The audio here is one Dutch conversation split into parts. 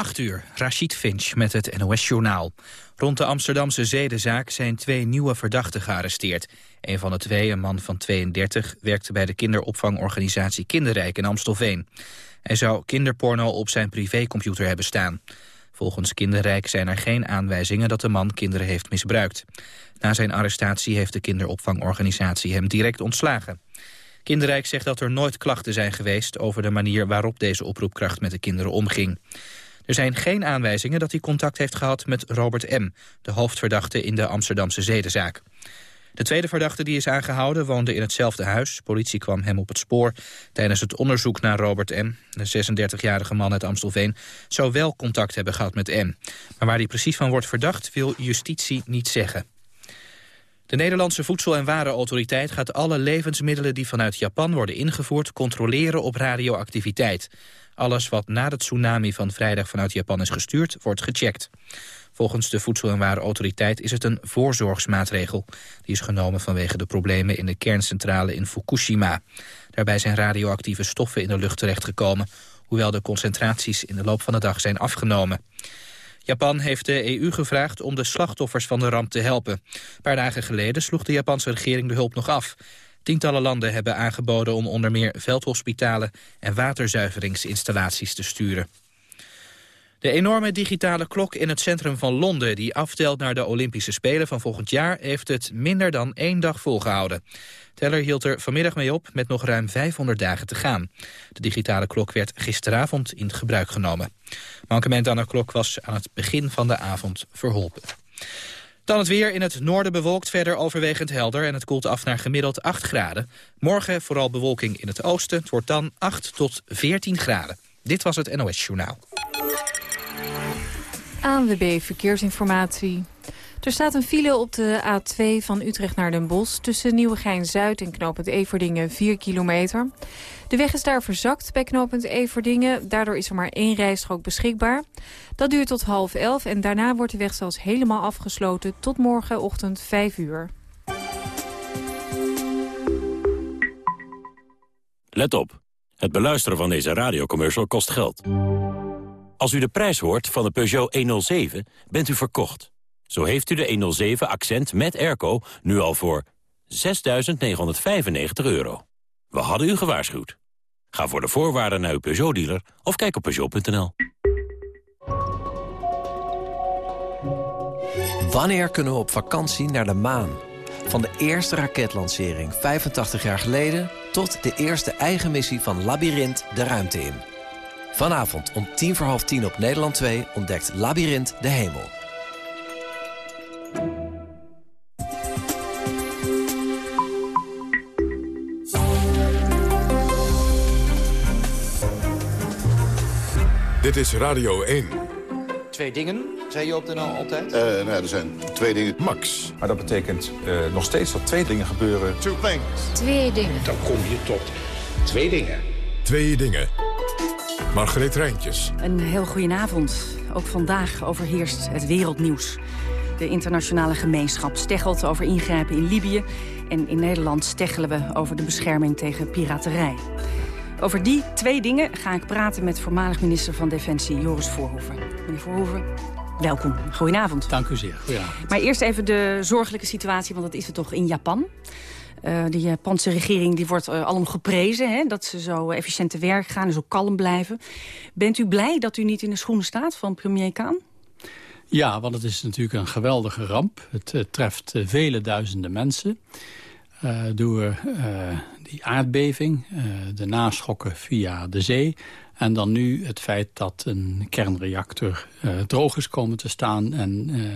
8 uur, Rashid Finch met het NOS-journaal. Rond de Amsterdamse zedenzaak zijn twee nieuwe verdachten gearresteerd. Een van de twee, een man van 32, werkte bij de kinderopvangorganisatie Kinderrijk in Amstelveen. Hij zou kinderporno op zijn privécomputer hebben staan. Volgens Kinderrijk zijn er geen aanwijzingen dat de man kinderen heeft misbruikt. Na zijn arrestatie heeft de kinderopvangorganisatie hem direct ontslagen. Kinderrijk zegt dat er nooit klachten zijn geweest over de manier waarop deze oproepkracht met de kinderen omging. Er zijn geen aanwijzingen dat hij contact heeft gehad met Robert M., de hoofdverdachte in de Amsterdamse zedenzaak. De tweede verdachte die is aangehouden woonde in hetzelfde huis. Politie kwam hem op het spoor tijdens het onderzoek naar Robert M. De 36-jarige man uit Amstelveen zou wel contact hebben gehad met M. Maar waar hij precies van wordt verdacht wil justitie niet zeggen. De Nederlandse Voedsel- en Warenautoriteit gaat alle levensmiddelen die vanuit Japan worden ingevoerd controleren op radioactiviteit. Alles wat na de tsunami van vrijdag vanuit Japan is gestuurd, wordt gecheckt. Volgens de Voedsel- en Warenautoriteit is het een voorzorgsmaatregel. Die is genomen vanwege de problemen in de kerncentrale in Fukushima. Daarbij zijn radioactieve stoffen in de lucht terechtgekomen... hoewel de concentraties in de loop van de dag zijn afgenomen. Japan heeft de EU gevraagd om de slachtoffers van de ramp te helpen. Een paar dagen geleden sloeg de Japanse regering de hulp nog af. Tientallen landen hebben aangeboden om onder meer veldhospitalen en waterzuiveringsinstallaties te sturen. De enorme digitale klok in het centrum van Londen... die aftelt naar de Olympische Spelen van volgend jaar... heeft het minder dan één dag volgehouden. Teller hield er vanmiddag mee op met nog ruim 500 dagen te gaan. De digitale klok werd gisteravond in gebruik genomen. Mankement aan de klok was aan het begin van de avond verholpen. Dan het weer in het noorden bewolkt, verder overwegend helder... en het koelt af naar gemiddeld 8 graden. Morgen vooral bewolking in het oosten. Het wordt dan 8 tot 14 graden. Dit was het NOS Journaal. ANWB Verkeersinformatie. Er staat een file op de A2 van Utrecht naar Den Bosch... tussen Nieuwegein-Zuid en knooppunt Everdingen 4 kilometer. De weg is daar verzakt bij knooppunt Everdingen. Daardoor is er maar één rijstrook beschikbaar. Dat duurt tot half elf en daarna wordt de weg zelfs helemaal afgesloten... tot morgenochtend 5 uur. Let op. Het beluisteren van deze radiocommercial kost geld. Als u de prijs hoort van de Peugeot 107, bent u verkocht. Zo heeft u de 107 Accent met airco nu al voor 6.995 euro. We hadden u gewaarschuwd. Ga voor de voorwaarden naar uw Peugeot-dealer of kijk op Peugeot.nl. Wanneer kunnen we op vakantie naar de maan? Van de eerste raketlancering 85 jaar geleden... tot de eerste eigen missie van Labyrinth de ruimte in. Vanavond om tien voor half tien op Nederland 2 ontdekt Labyrinth de hemel. Dit is Radio 1. Twee dingen, zei je op de NL altijd? Uh, nou, er zijn twee dingen. Max. Maar dat betekent uh, nog steeds dat twee dingen gebeuren. Two things. Twee dingen. Dan kom je tot twee dingen. Twee dingen. Margreet Rijntjes. Een heel goedenavond. Ook vandaag overheerst het wereldnieuws. De internationale gemeenschap steggelt over ingrijpen in Libië... en in Nederland steggelen we over de bescherming tegen piraterij. Over die twee dingen ga ik praten met voormalig minister van Defensie Joris Voorhoeven. Meneer Voorhoeven, welkom. Goedenavond. Dank u zeer. Goedenavond. Maar eerst even de zorgelijke situatie, want dat is het toch in Japan. Uh, de Japanse regering die wordt uh, alom geprezen... Hè, dat ze zo efficiënt te werk gaan en zo kalm blijven. Bent u blij dat u niet in de schoenen staat van premier Kaan? Ja, want het is natuurlijk een geweldige ramp. Het treft vele duizenden mensen. door die aardbeving, de naschokken via de zee... En dan nu het feit dat een kernreactor uh, droog is komen te staan... en uh,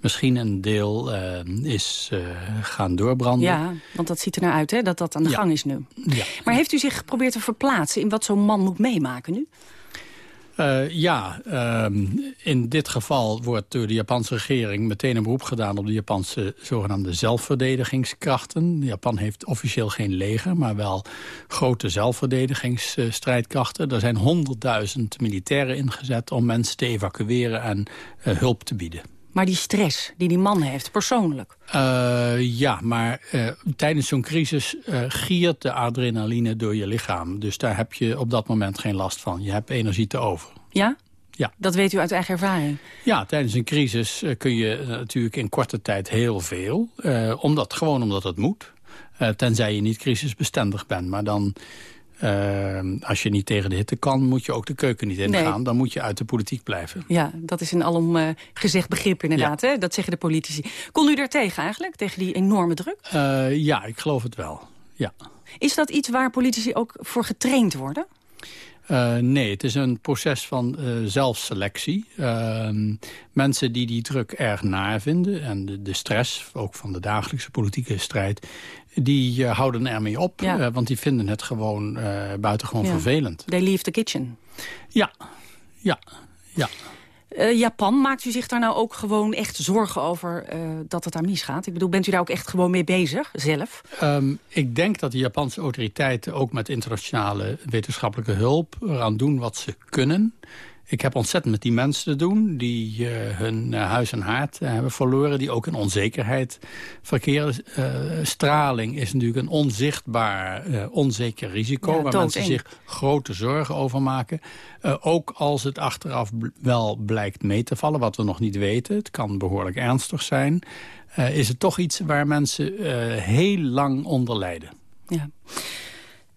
misschien een deel uh, is gaan doorbranden. Ja, want dat ziet er naar uit hè, dat dat aan de ja. gang is nu. Ja. Maar heeft u zich geprobeerd te verplaatsen in wat zo'n man moet meemaken nu? Uh, ja, uh, in dit geval wordt door de Japanse regering meteen een beroep gedaan op de Japanse zogenaamde zelfverdedigingskrachten. Japan heeft officieel geen leger, maar wel grote zelfverdedigingsstrijdkrachten. Er zijn honderdduizend militairen ingezet om mensen te evacueren en uh, hulp te bieden. Maar die stress die die man heeft, persoonlijk? Uh, ja, maar uh, tijdens zo'n crisis uh, giert de adrenaline door je lichaam. Dus daar heb je op dat moment geen last van. Je hebt energie te over. Ja? Ja. Dat weet u uit eigen ervaring? Ja, tijdens een crisis eh, kun je eh, natuurlijk in korte tijd heel veel. Omdat, gewoon omdat het moet. Tenzij je niet crisisbestendig bent. Maar dan, als je niet tegen de hitte kan, moet je ook de keuken niet ingaan. Nee. Dan moet je uit de politiek blijven. Ja, dat is een alom gezegd begrip inderdaad. Ja. Hè? Dat zeggen de politici. Kon u daar tegen eigenlijk, tegen die enorme druk? ja, ik geloof het wel. Ja. Is dat iets waar politici ook voor getraind worden? Uh, nee, het is een proces van uh, zelfselectie. Uh, mensen die die druk erg naar vinden en de, de, stress, ook van de dagelijkse politieke strijd... die uh, houden ermee op, ja. want die vinden het gewoon buitengewoon ja. vervelend. They leave the kitchen. Ja, ja, ja. Uh, Japan, maakt u zich daar nou ook gewoon echt zorgen over uh, dat het daar misgaat? Ik bedoel, bent u daar ook echt gewoon mee bezig, zelf? Um, ik denk dat de Japanse autoriteiten ook met internationale wetenschappelijke hulp... eraan doen wat ze kunnen. Ik heb ontzettend met die mensen te doen die uh, hun uh, huis en haard uh, hebben verloren. Die ook in onzekerheid verkeren. straling is natuurlijk een onzichtbaar, onzeker risico. Ja, waar mensen zich grote zorgen over maken. ook als het achteraf wel blijkt mee te vallen, wat we nog niet weten. Het kan behoorlijk ernstig zijn. is het toch iets waar mensen heel lang onder lijden. Ja.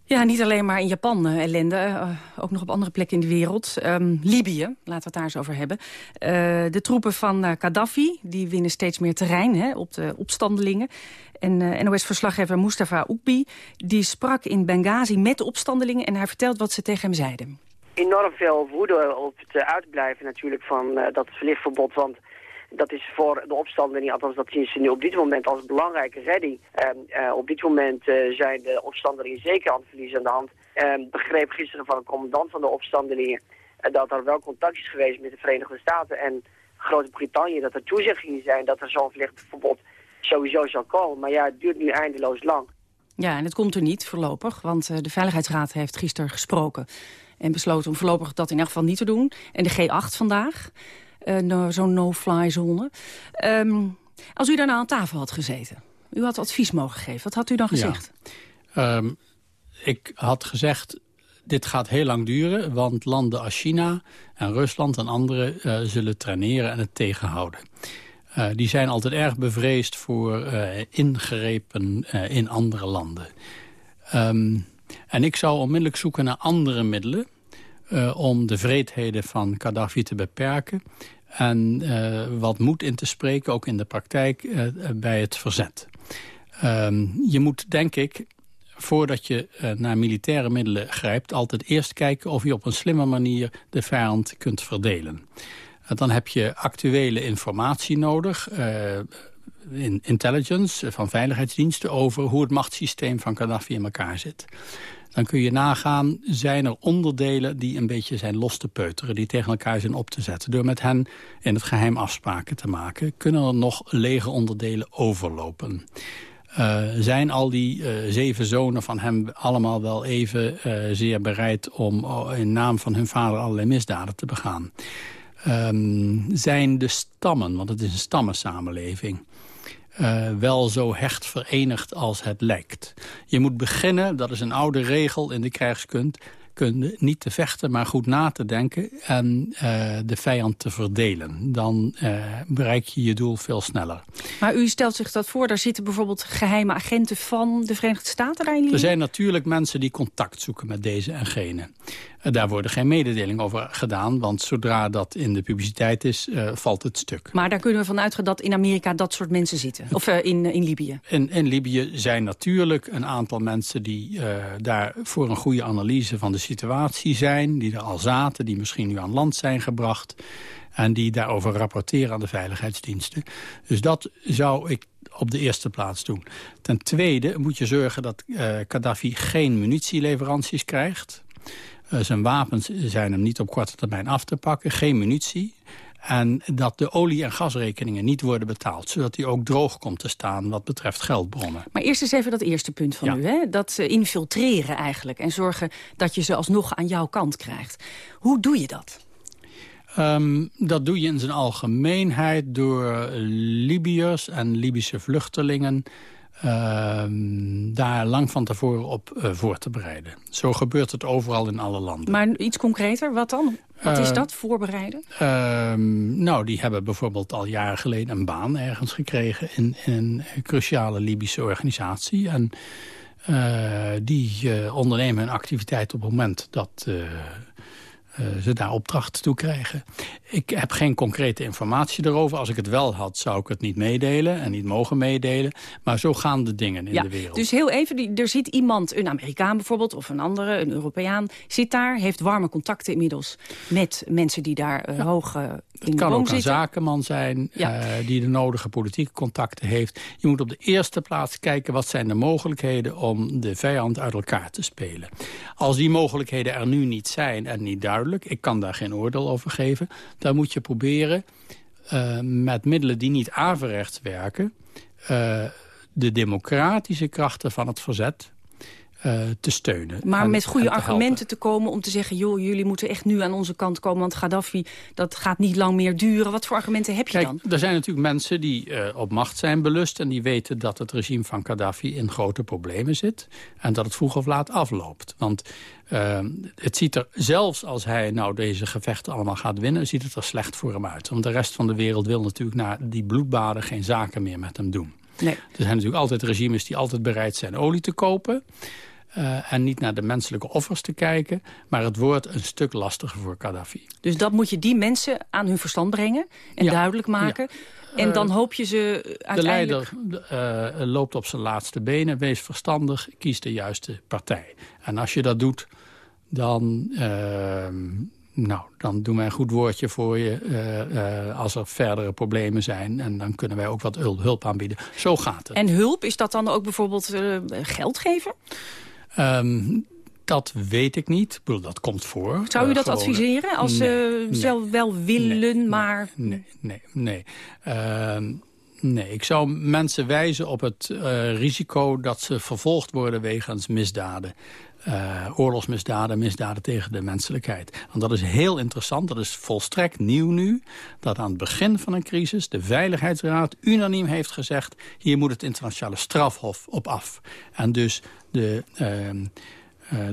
Ja, niet alleen maar in Japan uh, ellende. Uh, ook nog op andere plekken in de wereld. Um, Libië, laten we het daar eens over hebben. Uh, de troepen van Gaddafi die winnen steeds meer terrein hè, op de opstandelingen. En NOS-verslaggever Mustafa Oekbi die sprak in Benghazi met de opstandelingen... en hij vertelt wat ze tegen hem zeiden. Enorm veel woede op het uitblijven natuurlijk van dat verlichtverbod. Want dat is voor de opstandelingen, althans dat zien ze nu op dit moment als belangrijke redding. Uh, op dit moment uh, zijn de opstandelingen zeker aan het verliezen aan de hand. Uh, begreep gisteren van een commandant van de opstandelingen eh, dat er wel contact is geweest met de Verenigde Staten en Groot-Brittannië. Dat er toezeggingen zijn dat er zo'n verbod sowieso zal komen. Maar ja, het duurt nu eindeloos lang. Ja, en het komt er niet voorlopig, want de Veiligheidsraad heeft gisteren gesproken en besloten om voorlopig dat in elk geval niet te doen. En de G8 vandaag uh, zo'n no-fly zone. Um, als u daarna aan tafel had gezeten, u had advies mogen geven, wat had u dan gezegd? Ja. Um, ik had gezegd, dit gaat heel lang duren, want landen als China en Rusland en anderen uh, zullen traineren en het tegenhouden. Uh, die zijn altijd erg bevreesd voor uh, ingrepen in andere landen. Um, en ik zou onmiddellijk zoeken naar andere middelen... om de vreedheden van Gaddafi te beperken en uh, wat moed in te spreken, ook in de praktijk, uh, bij het verzet. Um, je moet, denk ik, voordat je uh, naar militaire middelen grijpt... altijd eerst kijken of je op een slimme manier de vijand kunt verdelen. dan heb je actuele informatie nodig... in intelligence van veiligheidsdiensten over hoe het machtssysteem van Gaddafi in elkaar zit dan kun je nagaan, zijn er onderdelen die een beetje zijn los te peuteren, die tegen elkaar zijn op te zetten. Door met hen in het geheim afspraken te maken, kunnen er nog lege onderdelen overlopen. Uh, zijn al die uh, zeven zonen van hem allemaal wel even uh, zeer bereid om in naam van hun vader allerlei misdaden te begaan? Um, zijn de stammen, want het is een stammensamenleving uh, wel zo hecht verenigd als het lijkt. Je moet beginnen, dat is een oude regel in de krijgskunst kunde niet te vechten, maar goed na te denken en uh, de vijand te verdelen. Dan uh, bereik je je doel veel sneller. Maar u stelt zich dat voor, daar zitten bijvoorbeeld geheime agenten van de Verenigde Staten daarin? Er zijn natuurlijk mensen die contact zoeken met deze en gene. Daar worden geen mededelingen over gedaan, want zodra dat in de publiciteit is, valt het stuk. Maar daar kunnen we van uitgaan dat in Amerika dat soort mensen zitten? Of in, in Libië? In, in Libië zijn natuurlijk een aantal mensen die daar voor een goede analyse van de situatie zijn... die er al zaten, die misschien nu aan land zijn gebracht... en die daarover rapporteren aan de veiligheidsdiensten. Dus dat zou ik op de eerste plaats doen. Ten tweede moet je zorgen dat Gaddafi geen munitieleveranties krijgt. Uh, zijn wapens zijn hem niet op korte termijn af te pakken. Geen munitie. En dat de olie- en gasrekeningen niet worden betaald. Zodat hij ook droog komt te staan wat betreft geldbronnen. Maar eerst eens even dat eerste punt van u. Hè? Dat uh, infiltreren eigenlijk. En zorgen dat je ze alsnog aan jouw kant krijgt. Hoe doe je dat? Um, dat doe je in zijn algemeenheid door Libiërs en Libische vluchtelingen... Ehm, daar lang van tevoren op uh, voor te bereiden. Zo gebeurt het overal in alle landen. Maar iets concreter, wat dan? Wat is dat, voorbereiden? Ehm, nou, die hebben bijvoorbeeld al jaren geleden een baan ergens gekregen... in, in een cruciale Libische organisatie. En uh, die ondernemen een activiteit op het moment dat ze daar opdracht toe krijgen. Ik heb geen concrete informatie erover. Als ik het wel had, zou ik het niet meedelen en niet mogen meedelen. Maar zo gaan de dingen in ja, de wereld. Dus heel even, er zit iemand, een Amerikaan bijvoorbeeld... of een andere, een Europeaan, zit daar... heeft warme contacten inmiddels met mensen die daar ja. hoog het kan ook een zakenman zijn ja. uh, die de nodige politieke contacten heeft. Je moet op de eerste plaats kijken wat zijn de mogelijkheden om de vijand uit elkaar te spelen. Als die mogelijkheden er nu niet zijn en niet duidelijk, ik kan daar geen oordeel over geven, dan moet je proberen uh, met middelen die niet averechts werken, uh, de democratische krachten van het verzet te steunen. Maar en, met goede en te argumenten helpen. te komen om te zeggen... joh, jullie moeten echt nu aan onze kant komen... want Gaddafi, dat gaat niet lang meer duren. Wat voor argumenten heb je Kijk, dan? er zijn natuurlijk mensen die uh, op macht zijn belust... en die weten dat het regime van Gaddafi in grote problemen zit... en dat het vroeg of laat afloopt. Want uh, het ziet er, zelfs als hij nou deze gevechten allemaal gaat winnen... ziet het er slecht voor hem uit. Want de rest van de wereld wil natuurlijk na die bloedbaden... geen zaken meer met hem doen. Nee. Er zijn natuurlijk altijd regimes die altijd bereid zijn olie te kopen... Uh, en niet naar de menselijke offers te kijken. Maar het wordt een stuk lastiger voor Gaddafi. Dus dat moet je die mensen aan hun verstand brengen en ja. duidelijk maken. Ja. En dan hoop je ze uiteindelijk... De leider uh, loopt op zijn laatste benen. Wees verstandig, kies de juiste partij. En als je dat doet, dan... Uh, nou, dan doen wij een goed woordje voor je uh, uh, als er verdere problemen zijn. En dan kunnen wij ook wat hulp aanbieden. Zo gaat het. En hulp, is dat dan ook bijvoorbeeld geld geven? Um, dat weet ik niet. Ik bedoel, dat komt voor. Zou u dat gewoon... adviseren? Als ze nee, nee, wel willen, nee, maar... Nee, nee, nee. Uh, nee, ik zou mensen wijzen op het uh, risico dat ze vervolgd worden wegens misdaden. Uh, oorlogsmisdaden, misdaden tegen de menselijkheid. Want dat is heel interessant, dat is volstrekt nieuw nu... dat aan het begin van een crisis de Veiligheidsraad unaniem heeft gezegd... hier moet het internationale strafhof op af. En dus de... Uh,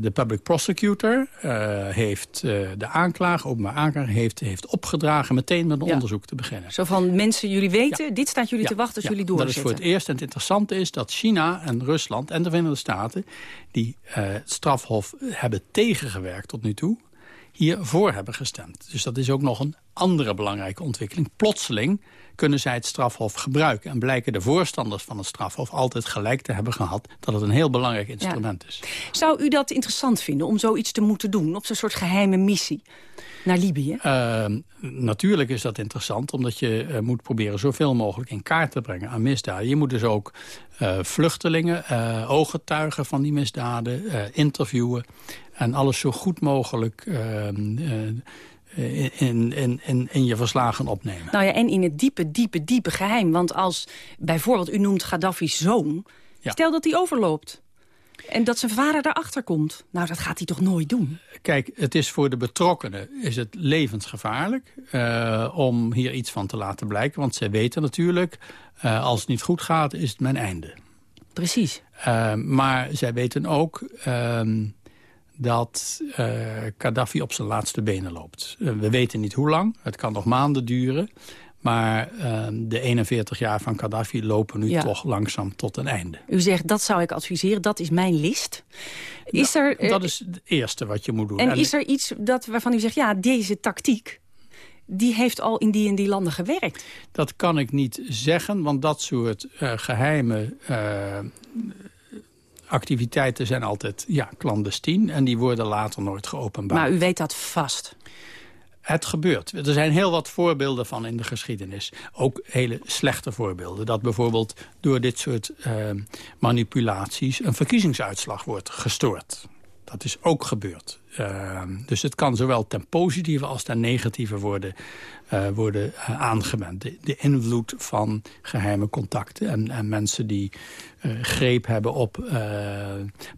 de public prosecutor uh, heeft uh, de aanklager, openbaar aanklager, heeft, heeft opgedragen meteen met een ja. onderzoek te beginnen. Zo van mensen, jullie weten, ja. dit staat jullie ja. te wachten als jullie doorzetten. Dat is voor het eerst. En het interessante is dat China en Rusland en de Verenigde Staten... die het strafhof hebben tegengewerkt tot nu toe, hiervoor hebben gestemd. Dus dat is ook nog een andere belangrijke ontwikkeling. Plotseling kunnen zij het strafhof gebruiken. En blijken de voorstanders van het strafhof altijd gelijk te hebben gehad... dat het een heel belangrijk instrument ja. is. Zou u dat interessant vinden om zoiets te moeten doen... op zo'n soort geheime missie naar Libië? Uh, natuurlijk is dat interessant, omdat je uh, moet proberen... zoveel mogelijk in kaart te brengen aan misdaden. Je moet dus ook uh, vluchtelingen, uh, ooggetuigen van die misdaden... interviewen en alles zo goed mogelijk in, in, in, in je verslagen opnemen. Nou ja, en in het diepe, diepe, diepe geheim. Want als bijvoorbeeld, u noemt Gaddafi's zoon... Ja. stel dat hij overloopt. En dat zijn vader daarachter komt. Nou, dat gaat hij toch nooit doen? Kijk, het is voor de betrokkenen is het levensgevaarlijk... Uh, om hier iets van te laten blijken. Want zij weten natuurlijk, uh, als het niet goed gaat, is het mijn einde. Precies. Uh, maar zij weten ook ehm, dat uh, Gaddafi op zijn laatste benen loopt. Uh, we weten niet hoe lang, het kan nog maanden duren... maar uh, de 41 jaar van Gaddafi lopen nu ja. toch langzaam tot een einde. U zegt, dat zou ik adviseren, dat is mijn list. Is nou, er, dat is het eerste wat je moet doen. En, en is er iets dat, waarvan u zegt, ja, deze tactiek... die heeft al in die en die landen gewerkt? Dat kan ik niet zeggen, want dat soort geheime activiteiten zijn altijd ja, clandestien en die worden later nooit geopenbaard. Maar u weet dat vast? Het gebeurt. Er zijn heel wat voorbeelden van in de geschiedenis. Ook hele slechte voorbeelden. Dat bijvoorbeeld door dit soort uh, manipulaties een verkiezingsuitslag wordt gestoord. Dat is ook gebeurd. Ehm, dus het kan zowel ten positieve als ten negatieve worden, uh, worden uh, aangewend. De, de, invloed van geheime contacten en, en mensen die uh, greep hebben op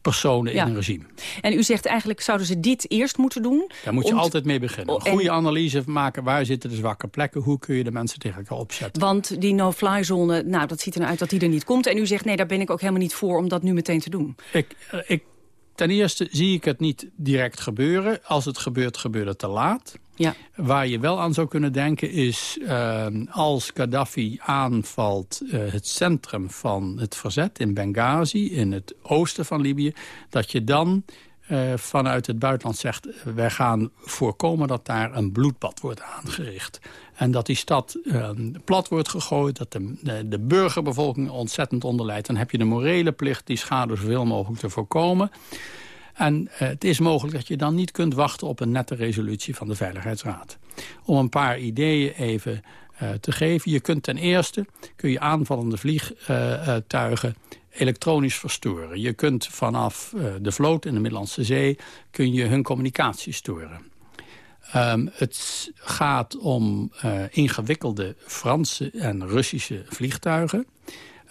personen ja. in een regime. En u zegt eigenlijk zouden ze dit eerst moeten doen? Daar moet je altijd mee beginnen. Een goede analyse maken, waar zitten de zwakke plekken? Hoe kun je de mensen tegen elkaar opzetten? Want die no-fly zone, nou dat ziet er nou uit dat die er niet komt. En u zegt nee, daar ben ik ook helemaal niet voor om dat nu meteen te doen. Ik, ik Ten eerste zie ik het niet direct gebeuren. Als het gebeurt, gebeurt het te laat. Ja. Waar je wel aan zou kunnen denken is... Uh, als Gaddafi aanvalt uh, het centrum van het verzet in Benghazi... in het oosten van Libië... dat je dan uh, vanuit het buitenland zegt... wij gaan voorkomen dat daar een bloedbad wordt aangericht. En dat die stad uh, plat wordt gegooid, dat de, de, burgerbevolking ontzettend onderlijdt. Dan heb je de morele plicht die schade zoveel mogelijk te voorkomen. En uh, het is mogelijk dat je dan niet kunt wachten op een nette resolutie van de Veiligheidsraad. Om een paar ideeën even te geven. Je kunt ten eerste kun je aanvallende vliegtuigen elektronisch verstoren. Je kunt vanaf uh, de vloot in de Middellandse Zee kun je hun communicatie storen. Um, het gaat om uh, ingewikkelde Franse en Russische vliegtuigen.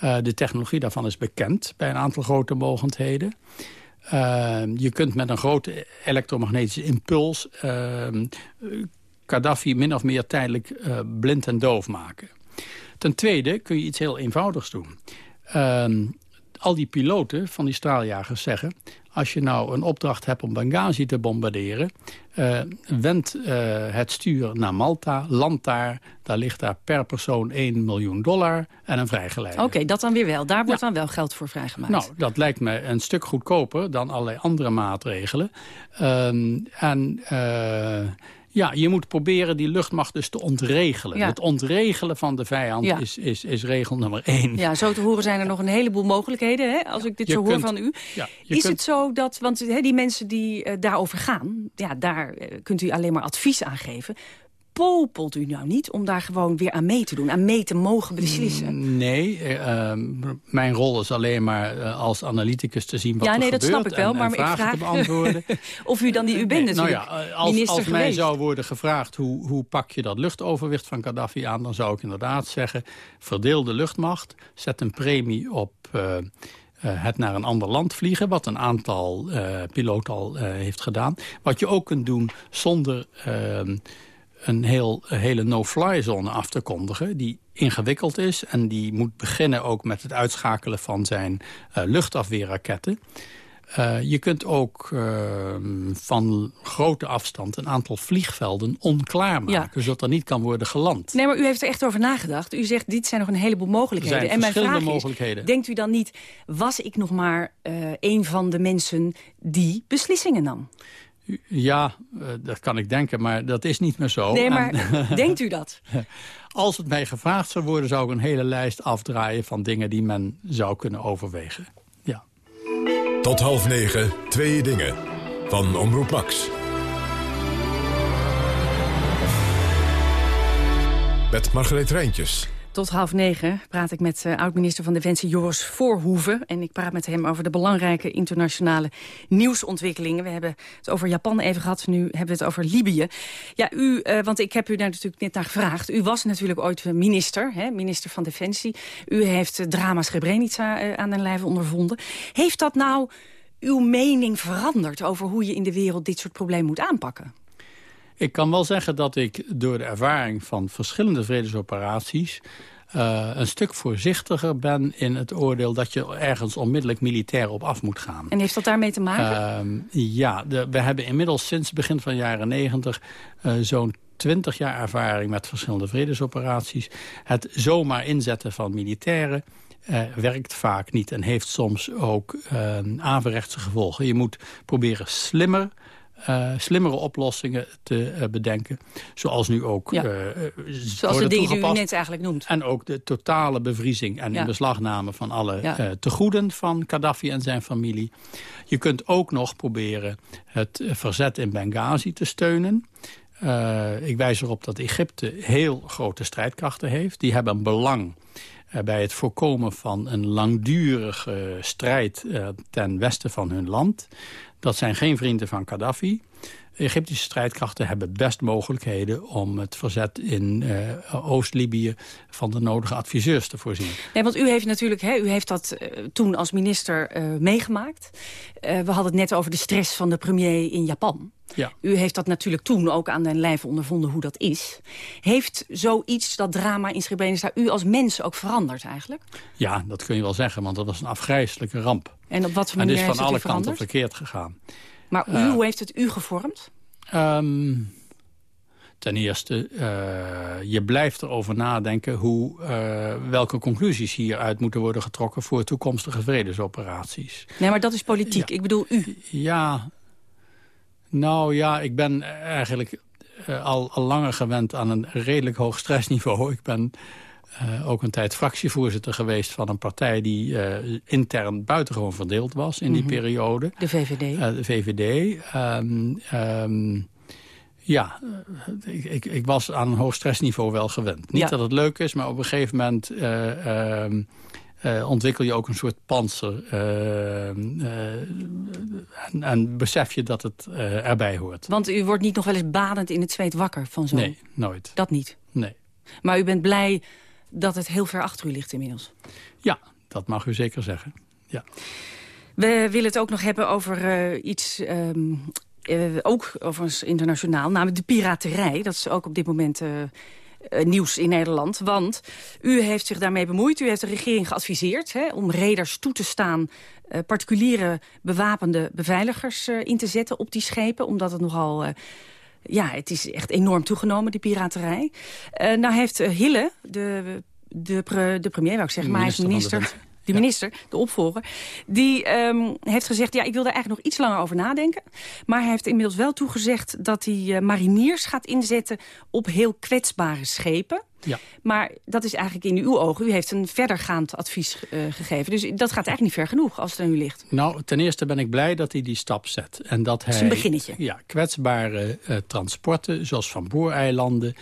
Uh, de technologie daarvan is bekend bij een aantal grote mogendheden. Uh, je kunt met een grote elektromagnetische impuls ehm, Gaddafi min of meer tijdelijk eh, blind en doof maken. Ten tweede kun je iets heel eenvoudigs doen. Ehm, al die piloten van die straaljagers zeggen... als je nou een opdracht hebt om Benghazi te bombarderen... Uh, wend uh, het stuur naar Malta, land daar. Daar ligt daar per persoon 1 miljoen dollar en een vrijgeleide. Oké, okay, dat dan weer wel. Daar wordt ja. dan wel geld voor vrijgemaakt. Nou, dat lijkt me een stuk goedkoper dan allerlei andere maatregelen. Um, en... Ja, je moet proberen die luchtmacht dus te ontregelen. Ja. Het ontregelen van de vijand ja. is, is, is regel nummer één. Ja, zo te horen zijn er nog een heleboel mogelijkheden, hè, als ik dit je zo kunt, hoor van u. Ja, is kunt... het zo dat, want hè, die mensen die uh, daarover gaan... Ja, daar uh, kunt u alleen maar advies aan geven popelt u nou niet om daar gewoon weer aan mee te doen? Aan mee te mogen beslissen? Nee, uh, mijn rol is alleen maar uh, als analyticus te zien wat ja, er nee, gebeurt. Ja, nee, dat snap ik wel, en, maar en ik vraag te beantwoorden. of u dan die u bent nee, natuurlijk, nou ja, als, minister als mij zou worden gevraagd hoe, hoe pak je dat luchtoverwicht van Gaddafi aan... dan zou ik inderdaad zeggen, verdeel de luchtmacht, zet een premie op... Uh, Uh, het naar een ander land vliegen, wat een aantal uh, piloten al uh, heeft gedaan. Wat je ook kunt doen zonder ehm, een heel, hele no-fly zone af te kondigen... die ingewikkeld is en die moet beginnen ook met het uitschakelen van zijn uh, luchtafweerraketten. Uh, je kunt ook uh, van grote afstand een aantal vliegvelden onklaar maken... Ja. zodat er niet kan worden geland. Nee, maar u heeft er echt over nagedacht. U zegt, dit zijn nog een heleboel mogelijkheden. Er zijn en mijn vraag mogelijkheden. is, denkt u dan niet... was ik nog maar uh, een van de mensen die beslissingen nam? Ja, uh, dat kan ik denken, maar dat is niet meer zo. Nee, maar en, denkt u dat? Als het mij gevraagd zou worden, zou ik een hele lijst afdraaien... van dingen die men zou kunnen overwegen. Ja. Tot half negen, twee dingen. Van Omroep Max. Met Margreet Rijntjes. Tot half negen praat ik met uh, oud-minister van Defensie Joris Voorhoeven. En ik praat met hem over de belangrijke internationale nieuwsontwikkelingen. We hebben het over Japan even gehad, nu hebben we het over Libië. Ja, u, uh, want ik heb u daar natuurlijk net naar gevraagd. U was natuurlijk ooit minister, hè, minister van Defensie. U heeft uh, drama Srebrenica aan den lijve ondervonden. Heeft dat nou uw mening veranderd over hoe je in de wereld dit soort problemen moet aanpakken? Ik kan wel zeggen dat ik door de ervaring van verschillende vredesoperaties... Uh, een stuk voorzichtiger ben in het oordeel... dat je ergens onmiddellijk militair op af moet gaan. En heeft dat daarmee te maken? Uh, ja, de, we hebben inmiddels sinds begin van de jaren negentig... Uh, zo'n 20 jaar ervaring met verschillende vredesoperaties. Het zomaar inzetten van militairen... Uh, werkt vaak niet en heeft soms ook uh, averechtse gevolgen. Je moet proberen slimmer uh, slimmere oplossingen te uh, bedenken. Zoals nu ook ja. uh, Zoals de dingen die u net eigenlijk noemt. En ook de totale bevriezing en Ja. inbeslagname van alle Ja. eh, tegoeden van Gaddafi en zijn familie. Je kunt ook nog proberen het eh, verzet in Benghazi te steunen. Eh, ik wijs erop dat Egypte heel grote strijdkrachten heeft. Die hebben een belang eh, bij het voorkomen van een langdurige strijd eh, ten westen van hun land. Dat zijn geen vrienden van Gaddafi. Egyptische strijdkrachten hebben best mogelijkheden om het verzet in uh, Oost-Libië van de nodige adviseurs te voorzien. Nee, want u heeft natuurlijk, hè, u heeft dat uh, toen als minister uh, meegemaakt. we hadden het net over de stress van de premier in Japan. Ja. U heeft dat natuurlijk toen ook aan den lijf ondervonden hoe dat is. Heeft zoiets, dat drama in Srebrenica, u als mens ook veranderd eigenlijk? Ja, dat kun je wel zeggen, want dat was een afgrijzelijke ramp. En op wat voor manier En is van alle kanten verkeerd gegaan. Maar u, hoe heeft het u gevormd? Um, ten eerste, uh, je blijft erover nadenken... Hoe, uh, welke conclusies hieruit moeten worden getrokken... voor toekomstige vredesoperaties. Nee, maar dat is politiek. Ja. Ik bedoel u. Ja, nou ja, ik ben eigenlijk uh, al, al langer gewend aan een redelijk hoog stressniveau. Ik ben uh, ook een tijd fractievoorzitter geweest van een partij... die uh, intern buitengewoon verdeeld was in die Mhm. periode. De VVD. Uh, de VVD. Um, um, ja, ik, ik, ik, was aan een hoog stressniveau wel gewend. Niet Ja. dat het leuk is, maar op een gegeven moment... um, uh, ontwikkel je ook een soort panzer. Uh, uh, en, en, besef je dat het erbij hoort. Want u wordt niet nog wel eens badend in het zweet wakker van zo'n... Nee, nooit. Dat niet? Nee. Maar u bent blij dat het heel ver achter u ligt inmiddels? Ja, dat mag u zeker zeggen. Ja. We willen het ook nog hebben over uh, iets... Um, uh, ook overigens internationaal, namelijk de piraterij. Dat is ook op dit moment... Uh, uh, nieuws in Nederland. Want u heeft zich daarmee bemoeid. U heeft de regering geadviseerd hè, om reders toe te staan... Uh, particuliere bewapende beveiligers uh, in te zetten op die schepen. Omdat het nogal... ja, het is echt enorm toegenomen, die piraterij. nou heeft Hille, de, de, pre, de premier, wou ik zeggen, maar hij is minister... De minister, de opvolger, die um, heeft gezegd... ja, ik wil daar eigenlijk nog iets langer over nadenken. Maar hij heeft inmiddels wel toegezegd dat hij uh, mariniers gaat inzetten... op heel kwetsbare schepen. Ja. Maar dat is eigenlijk in uw ogen. U heeft een verdergaand advies uh, gegeven. Dus dat gaat eigenlijk niet ver genoeg als het aan u ligt. Nou, ten eerste ben ik blij dat hij die stap zet. En dat hij dat is een beginnetje. Ja, kwetsbare uh, transporten, zoals van booreilanden...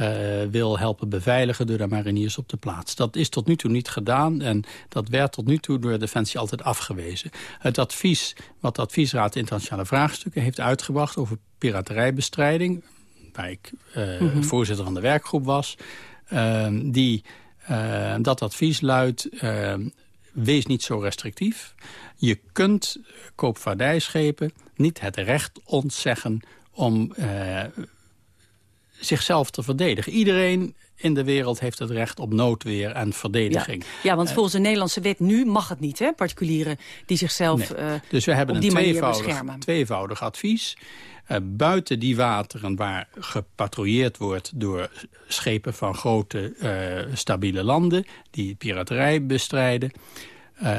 Uh, wil helpen beveiligen door de mariniers op de plaats. Dat is tot nu toe niet gedaan en dat werd tot nu toe door Defensie altijd afgewezen. Het advies wat de Adviesraad Internationale Vraagstukken heeft uitgebracht over piraterijbestrijding, waar ik uh, mm -hmm. voorzitter van de werkgroep was, uh, die, uh, dat advies luidt, wees niet zo restrictief. Je kunt koopvaardijschepen niet het recht ontzeggen om zichzelf te verdedigen. Iedereen in de wereld heeft het recht op noodweer en verdediging. Ja, ja want uh, volgens de Nederlandse wet nu mag het niet, hè? Particulieren die zichzelf nee. uh, Dus we hebben een tweevoudig, tweevoudig advies. Uh, buiten die wateren waar gepatrouilleerd wordt door schepen van grote stabiele landen... die piraterij bestrijden.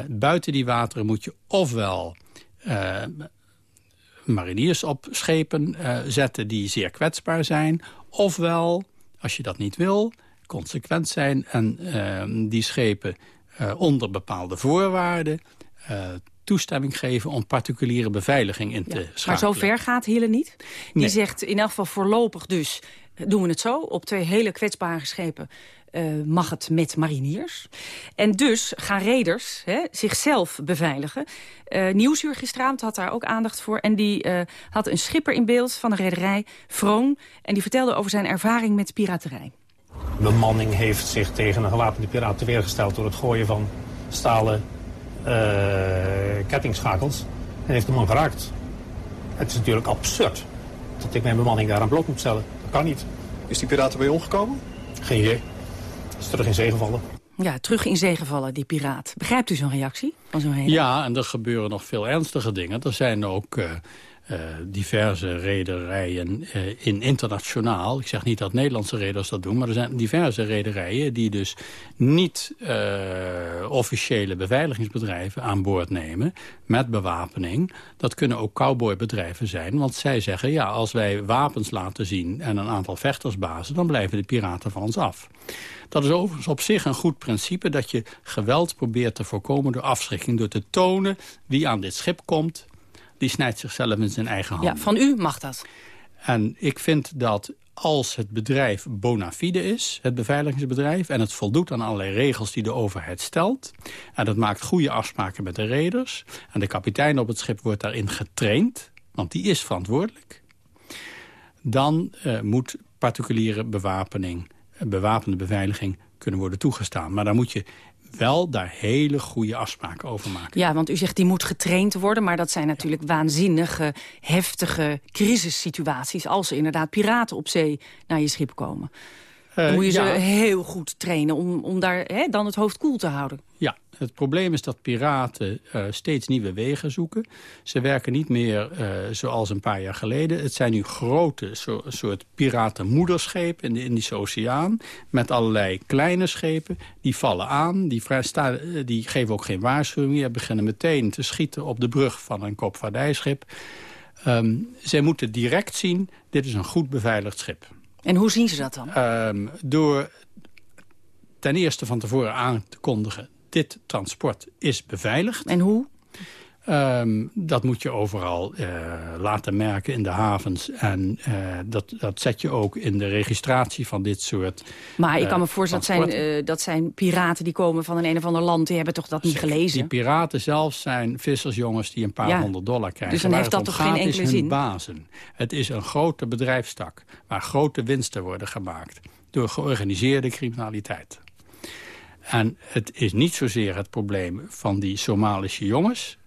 buiten die wateren moet je ofwel mariniers op schepen uh, zetten die zeer kwetsbaar zijn. Ofwel, als je dat niet wil, consequent zijn en uh, die schepen uh, onder bepaalde voorwaarden toestemming geven om particuliere beveiliging in ja, te schakelen. Maar zo ver gaat Hille niet. Die nee. zegt in elk geval voorlopig dus, doen we het zo, op twee hele kwetsbare schepen uh, mag het met mariniers. En dus gaan reders hè, zichzelf beveiligen. Uh, Nieuwsuur gisteravond had daar ook aandacht voor. En die uh, had een schipper in beeld van een rederij, Vroon. En die vertelde over zijn ervaring met piraterij. De bemanning heeft zich tegen een gewapende piraat te weergesteld... door het gooien van stalen kettingschakels. En heeft de man geraakt. Het is natuurlijk absurd dat ik mijn bemanning daar aan bloot moet stellen. Dat kan niet. Is die piraat erbij omgekomen? Geen idee is terug in zee gevallen. Ja, terug in zee gevallen, die piraat. Begrijpt u zo'n reactie van zo'n? Ja, en er gebeuren nog veel ernstige dingen. Er zijn ook uh, uh, diverse rederijen uh, in internationaal. Ik zeg niet dat Nederlandse reders dat doen... maar er zijn diverse rederijen die dus niet officiële beveiligingsbedrijven aan boord nemen... met bewapening. Dat kunnen ook cowboybedrijven zijn. Want zij zeggen, ja, als wij wapens laten zien... en een aantal vechtersbazen, dan blijven de piraten van ons af. Dat is overigens op zich een goed principe... dat je geweld probeert te voorkomen door afschrikking. Door te tonen wie aan dit schip komt... die snijdt zichzelf in zijn eigen hand. Ja, van u mag dat. En ik vind dat als het bedrijf bona fide is, het beveiligingsbedrijf... en het voldoet aan allerlei regels die de overheid stelt... en dat maakt goede afspraken met de reders... en de kapitein op het schip wordt daarin getraind... want die is verantwoordelijk... dan uh, moet particuliere bewapening, bewapende beveiliging kunnen worden toegestaan. Maar dan moet je wel daar hele goede afspraken over maken. Ja, want u zegt die moet getraind worden... maar dat zijn natuurlijk waanzinnige, heftige crisissituaties... als er inderdaad piraten op zee naar je schip komen. Dan uh, moet je ze heel goed trainen om, om daar hè, dan het hoofd koel te houden. Ja, het probleem is dat piraten uh, steeds nieuwe wegen zoeken. Ze werken niet meer uh, zoals een paar jaar geleden. Het zijn nu grote so soort piratenmoederschepen in de Indische Oceaan... met allerlei kleine schepen. Die vallen aan, die, die geven ook geen waarschuwing meer... beginnen meteen te schieten op de brug van een kopvaardijschip. Um, zij moeten direct zien, dit is een goed beveiligd schip. En hoe zien ze dat dan? Um, door ten eerste van tevoren aan te kondigen dit transport is beveiligd. En hoe? Um, dat moet je overal uh, laten merken in de havens. En uh, dat, dat zet je ook in de registratie van dit soort Maar ik kan me voorstellen, dat zijn, dat zijn piraten die komen van een een of ander land. Die hebben toch dat niet gelezen? Die piraten zelf zijn vissersjongens die een paar ja. honderd dollar krijgen. Dus dan heeft dat toch geen enkele is zin? bazen. Het is een grote bedrijfstak waar grote winsten worden gemaakt. Door georganiseerde criminaliteit. En het is niet zozeer het probleem van die Somalische jongens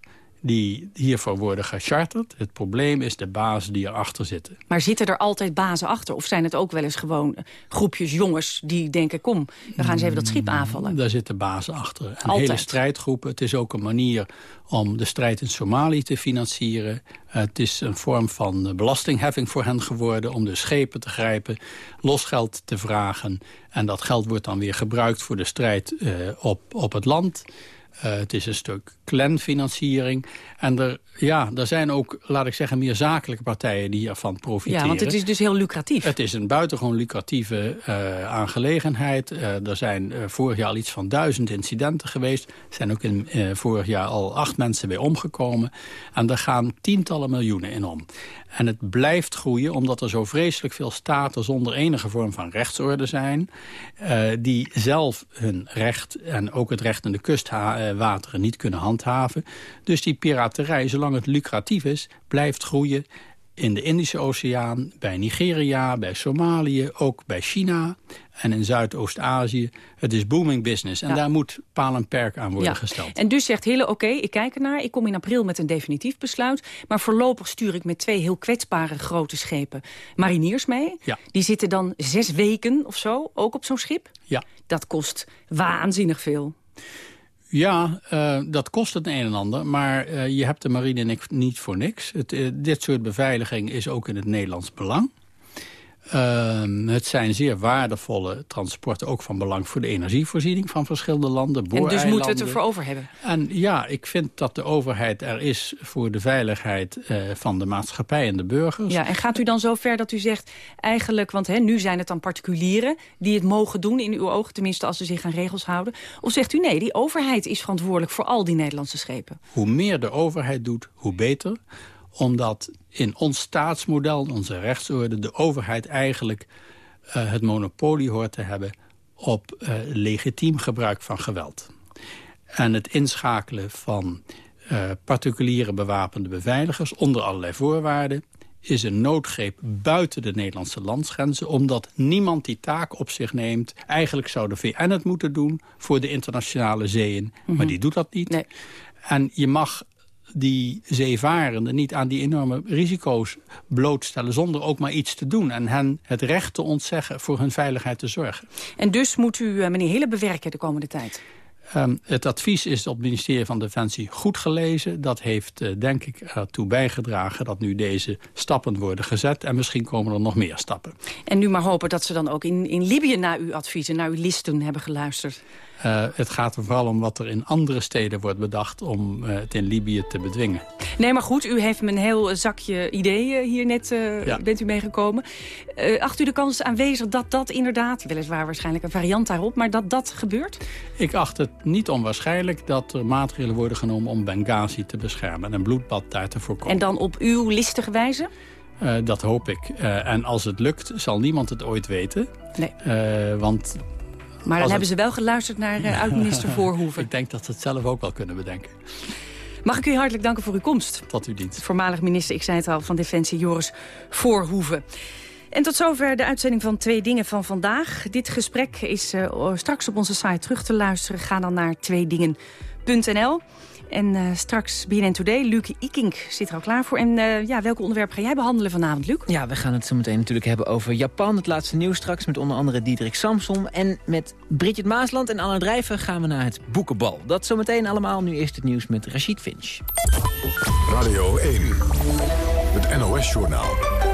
die hiervoor worden gecharterd. Het probleem is de bazen die erachter zitten. Maar zitten er altijd bazen achter? Of zijn het ook wel eens gewoon groepjes jongens die denken... kom, we gaan eens even dat schip aanvallen? Daar zitten bazen achter. Een altijd. hele strijdgroepen. Het is ook een manier om de strijd in Somalië te financieren. Het is een vorm van belastingheffing voor hen geworden... om de schepen te grijpen, losgeld te vragen. En dat geld wordt dan weer gebruikt voor de strijd uh, op, op het land... Uh, het is een stuk clanfinanciering. En er, ja, er zijn ook, laat ik zeggen, meer zakelijke partijen die ervan profiteren. Ja, want het is dus heel lucratief. Het is een buitengewoon lucratieve uh, aangelegenheid. Uh, er zijn vorig jaar al iets van duizend incidenten geweest. Er zijn ook in vorig jaar al acht mensen bij omgekomen. En daar gaan tientallen miljoenen in om. En het blijft groeien omdat er zo vreselijk veel staten zonder enige vorm van rechtsorde zijn. Die zelf hun recht en ook het recht in de kustwateren niet kunnen handhaven. Dus die piraterij, zolang het lucratief is, blijft groeien in de Indische Oceaan, bij Nigeria, bij Somalië, ook bij China en in Zuidoost-Azië. Het is booming business en ja. daar moet paal en perk aan worden ja. gesteld. En dus zegt Hille, oké, okay, ik kijk ernaar. Ik kom in april met een definitief besluit. Maar voorlopig stuur ik met twee heel kwetsbare grote schepen mariniers mee. Ja. Die zitten dan zes weken of zo ook op zo'n schip. Ja. Dat kost waanzinnig veel. Ja, uh, dat kost het een en ander, maar uh, je hebt de marine niet voor niks. Het, uh, dit soort beveiliging is ook in het Nederlands belang. Uh, het zijn zeer waardevolle transporten, ook van belang voor de energievoorziening van verschillende landen. En dus moeten we het ervoor over hebben? En ja, ik vind dat de overheid er is voor de veiligheid uh, van de maatschappij en de burgers. Ja, en gaat u dan zo ver dat u zegt, eigenlijk, want hè, nu zijn het dan particulieren die het mogen doen in uw ogen, tenminste als ze zich aan regels houden. Of zegt u nee, die overheid is verantwoordelijk voor al die Nederlandse schepen? Hoe meer de overheid doet, hoe beter omdat in ons staatsmodel, onze rechtsorde... de overheid eigenlijk uh, het monopolie hoort te hebben... op uh, legitiem gebruik van geweld. En het inschakelen van uh, particuliere bewapende beveiligers... onder allerlei voorwaarden is een noodgreep buiten de Nederlandse landsgrenzen... omdat niemand die taak op zich neemt. Eigenlijk zou de VN het moeten doen voor de internationale zeeën. Mm -hmm. Maar die doet dat niet. Nee. En je mag die zeevarenden niet aan die enorme risico's blootstellen... zonder ook maar iets te doen en hen het recht te ontzeggen voor hun veiligheid te zorgen. En dus moet u uh, meneer Hille bewerken de komende tijd? Um, het advies is op het ministerie van Defensie goed gelezen. Dat heeft, uh, denk ik, ertoe bijgedragen dat nu deze stappen worden gezet. En misschien komen er nog meer stappen. En nu maar hopen dat ze dan ook in, in Libië naar uw adviezen, naar uw listen hebben geluisterd. Uh, het gaat er vooral om wat er in andere steden wordt bedacht om uh, het in Libië te bedwingen. Nee, maar goed, u heeft me een heel zakje ideeën hier net, uh, ja. bent u meegekomen. acht u de kans aanwezig dat dat inderdaad, weliswaar waarschijnlijk een variant daarop, maar dat dat gebeurt? Ik acht het niet onwaarschijnlijk dat er maatregelen worden genomen om Benghazi te beschermen en een bloedbad daar te voorkomen. En dan op uw listige wijze? dat hoop ik. en als het lukt, zal niemand het ooit weten. Nee. want maar dan hebben ze wel geluisterd naar uh, oud-minister Voorhoeven. ik denk dat ze het zelf ook wel kunnen bedenken. Mag ik u hartelijk danken voor uw komst. Tot uw dienst. Voormalig minister, ik zei het al, van Defensie Joris Voorhoeven. En tot zover de uitzending van Twee Dingen van vandaag. Dit gesprek is uh, straks op onze site terug te luisteren. Ga dan naar tweedingen.nl. En uh, straks BNN Today, Luc Ikink zit er al klaar voor. En uh, ja, welke onderwerp ga jij behandelen vanavond, Luc? Ja, we gaan het zo meteen natuurlijk hebben over Japan. Het laatste nieuws straks met onder andere Diederik Samson. En met Bridget Maasland en Anna Drijven gaan we naar het boekenbal. Dat zometeen allemaal. Nu eerst het nieuws met Rachid Finch. Radio 1, het NOS-journaal.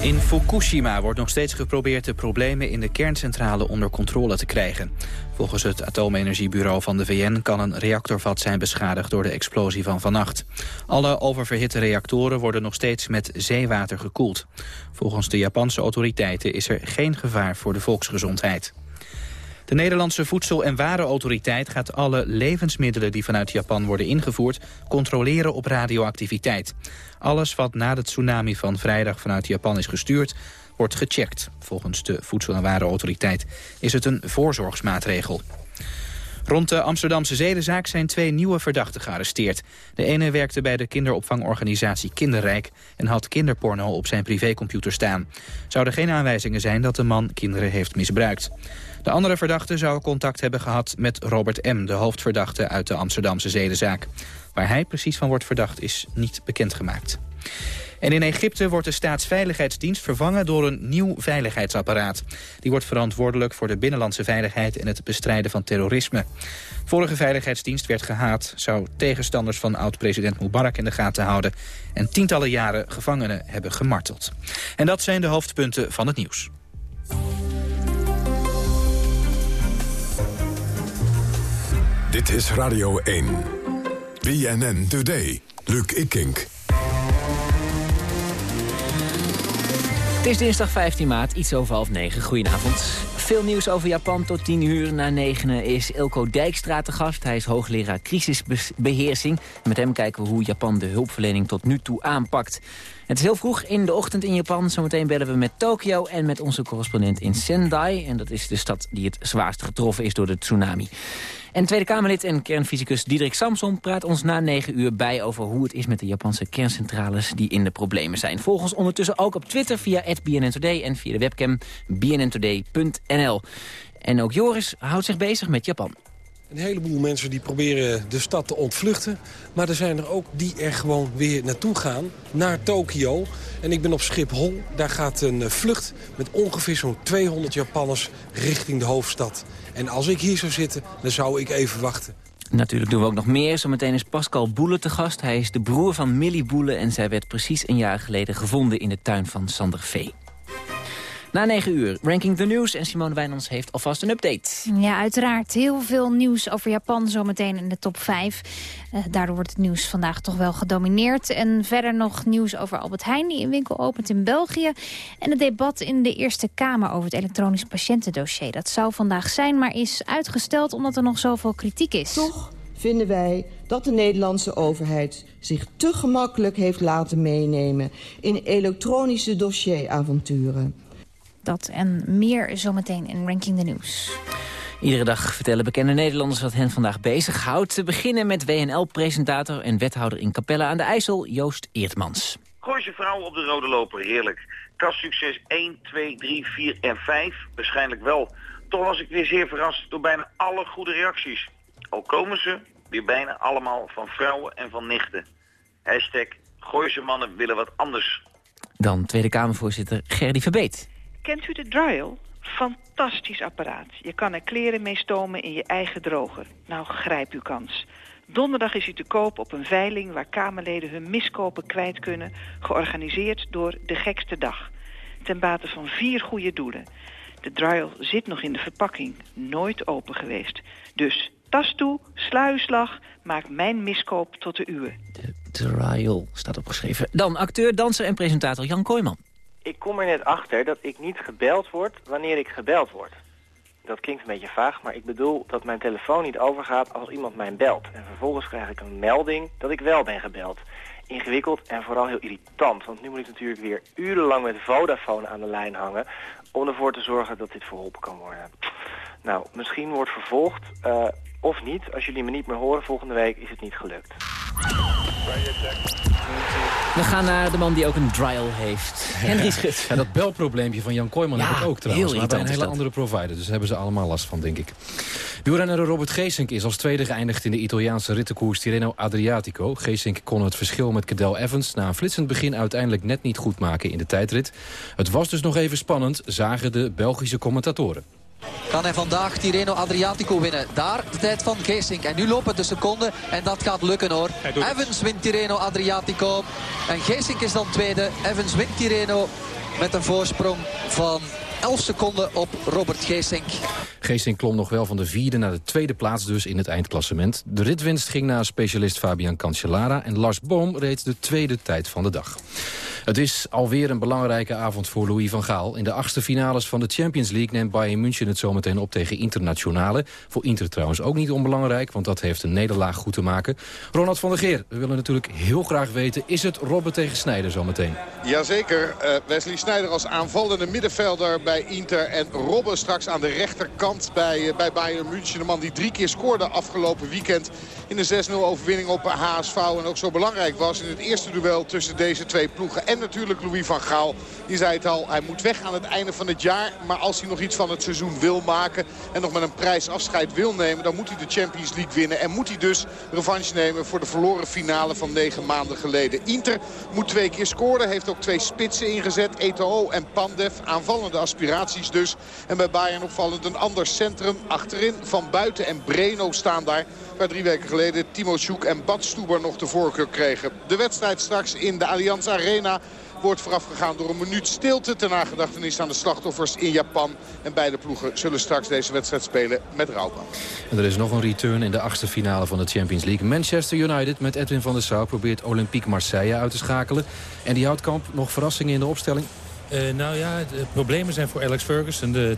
In Fukushima wordt nog steeds geprobeerd de problemen in de kerncentrale onder controle te krijgen. Volgens het atoomenergiebureau van de VN kan een reactorvat zijn beschadigd door de explosie van vannacht. Alle oververhitte reactoren worden nog steeds met zeewater gekoeld. Volgens de Japanse autoriteiten is er geen gevaar voor de volksgezondheid. De Nederlandse Voedsel- en Warenautoriteit gaat alle levensmiddelen die vanuit Japan worden ingevoerd controleren op radioactiviteit. Alles wat na de tsunami van vrijdag vanuit Japan is gestuurd wordt gecheckt. Volgens de Voedsel- en Warenautoriteit is het een voorzorgsmaatregel. Rond de Amsterdamse zedenzaak zijn twee nieuwe verdachten gearresteerd. De ene werkte bij de kinderopvangorganisatie Kinderrijk... en had kinderporno op zijn privécomputer staan. Zouden geen aanwijzingen zijn dat de man kinderen heeft misbruikt. De andere verdachte zou contact hebben gehad met Robert M., de hoofdverdachte uit de Amsterdamse zedenzaak. Waar hij precies van wordt verdacht is niet bekendgemaakt. En in Egypte wordt de staatsveiligheidsdienst vervangen door een nieuw veiligheidsapparaat. Die wordt verantwoordelijk voor de binnenlandse veiligheid en het bestrijden van terrorisme. Vorige veiligheidsdienst werd gehaat, zou tegenstanders van oud-president Mubarak in de gaten houden en tientallen jaren gevangenen hebben gemarteld. En dat zijn de hoofdpunten van het nieuws. Dit is Radio 1. BNN Today. Luc Ikink. Het is dinsdag 15 maart, iets over half negen. Goedenavond. Veel nieuws over Japan tot 10 uur. Na negenen is Ilko Dijkstra te gast. Hij is hoogleraar crisisbeheersing. Met hem kijken we hoe Japan de hulpverlening tot nu toe aanpakt. Het is heel vroeg in de ochtend in Japan. Zometeen bellen we met Tokio en met onze correspondent in Sendai. En dat is de stad die het zwaarst getroffen is door de tsunami. En Tweede Kamerlid en kernfysicus Diederik Samson praat ons na negen uur bij... over hoe het is met de Japanse kerncentrales die in de problemen zijn. Volg ons ondertussen ook op Twitter via @bnntoday en via de webcam bnntoday.nl. En ook Joris houdt zich bezig met Japan. Een heleboel mensen die proberen de stad te ontvluchten. Maar er zijn er ook die er gewoon weer naartoe gaan. Naar Tokio. En ik ben op Schiphol. Daar gaat een eh, vlucht met ongeveer zo'n 200 Japanners richting de hoofdstad. En als ik hier zou zitten, dan zou ik even wachten. Natuurlijk doen we ook nog meer. Zometeen is Pascal Boele te gast. Hij is de broer van Millie Boele en zij werd precies een jaar geleden gevonden in de tuin van Sander Vee. Na 9 uur, Ranking the News. En Simone Wijnands heeft alvast een update. Ja, uiteraard. Heel veel nieuws over Japan zometeen in de top 5. Uh, eh, daardoor wordt het nieuws vandaag toch wel gedomineerd. En verder nog nieuws over Albert Heijn, die een winkel opent in België. En het debat in de Eerste Kamer over het elektronisch patiëntendossier. Dat zou vandaag zijn, maar is uitgesteld omdat er nog zoveel kritiek is. Toch vinden wij dat de Nederlandse overheid zich te gemakkelijk heeft laten meenemen in elektronische dossieravonturen. Dat en meer zometeen in Ranking the News. Iedere dag vertellen bekende Nederlanders wat hen vandaag bezighoudt. Te beginnen met WNL-presentator en wethouder in Capelle aan de IJssel, Joost Eertmans. je vrouw op de rode loper, heerlijk. Kastsucces 1, 2, 3, 4 en 5, waarschijnlijk wel. Toch was ik weer zeer verrast door bijna alle goede reacties. Al komen ze weer bijna allemaal van vrouwen en van nichten. Hashtag Gooise mannen willen wat anders. Dan Tweede Kamervoorzitter Gerdy Verbeet. Kent u de Dryal? Fantastisch apparaat. Je kan er kleren mee stomen in je eigen droger. Nou, grijp uw kans. Donderdag is hij te koop op een veiling waar Kamerleden hun miskopen kwijt kunnen... georganiseerd door De Gekste Dag. Ten bate van vier goede doelen. De Dryal zit nog in de verpakking, nooit open geweest. Dus tas toe, sluislag, maak mijn miskoop tot de uwe. De Dryal staat opgeschreven. Dan acteur, danser en presentator Jan Kooijman. Ik kom er net achter dat ik niet gebeld word wanneer ik gebeld word. Dat klinkt een beetje vaag, maar ik bedoel dat mijn telefoon niet overgaat als iemand mij belt. En vervolgens krijg ik een melding dat ik wel ben gebeld. ingewikkeld en vooral heel irritant. Want nu moet ik natuurlijk weer urenlang met Vodafone aan de lijn hangen... om ervoor te zorgen dat dit verholpen kan worden. Nou, misschien wordt vervolgd, uh, of niet. Als jullie me niet meer horen volgende week, is het niet gelukt. We gaan naar de man die ook een trial heeft. Henry Schut. Ja, dat belprobleempje van Jan Kooijman Ja, heb ik ook trouwens. heel maar bij een hele andere provider. Dus daar hebben ze allemaal last van, denk ik. Wielrenner Robert Geesink is als tweede geëindigd in de Italiaanse rittenkoers Tirreno Adriatico. Geesink kon het verschil met Cadel Evans na een flitsend begin uiteindelijk net niet goed maken in de tijdrit. Het was dus nog even spannend, zagen de Belgische commentatoren. Kan hij vandaag Tirreno Adriatico winnen? Daar de tijd van Geesink. En nu lopen de seconden en dat gaat lukken hoor. Evans wint Tirreno Adriatico. En Geesink is dan tweede. Evans wint Tirreno met een voorsprong van 11 seconden op Robert Geesink. Geesink klom nog wel van de vierde naar de tweede plaats dus in het eindklassement. De ritwinst ging naar specialist Fabian Cancellara... en Lars Boom reed de tweede tijd van de dag. Het is alweer een belangrijke avond voor Louis van Gaal. In de achtste finales van de Champions League neemt Bayern München het zometeen op tegen Internationale. Voor Inter trouwens ook niet onbelangrijk, want dat heeft een nederlaag goed te maken. Ronald van der Geer, we willen natuurlijk heel graag weten... is het Robben tegen Snijder zometeen? Jazeker, eh, Wesley Sneijder als aanvallende middenvelder bij Inter. En Robben straks aan de rechterkant bij, eh, bij Bayern München. De man die drie keer scoorde afgelopen weekend in de 6-0 overwinning op HSV. En ook zo belangrijk was in het eerste duel tussen deze twee ploegen. En natuurlijk Louis van Gaal. Die zei het al, hij moet weg aan het einde van het jaar. Maar als hij nog iets van het seizoen wil maken en nog met een prijs afscheid wil nemen... dan moet hij de Champions League winnen. En moet hij dus revanche nemen voor de verloren finale van negen maanden geleden. Inter moet twee keer scoren, heeft ook twee spitsen ingezet. Eto'o en Pandev, aanvallende aspiraties dus. En bij Bayern opvallend een ander centrum achterin. Van Buiten en Breno staan daar. Waar drie weken geleden Timo Sjoek en Bad Stuber nog de voorkeur kregen. De wedstrijd straks in de Allianz Arena wordt voorafgegaan door een minuut stilte... ter nagedachtenis aan de slachtoffers in Japan. En beide ploegen zullen straks deze wedstrijd spelen met rouwband. En er is nog een return in de achtste finale van de Champions League. Manchester United met Edwin van der Sar probeert Olympique Marseille uit te schakelen. En die houdt kamp nog verrassingen in de opstelling? Eh, nou ja, de problemen zijn voor Alex Ferguson, de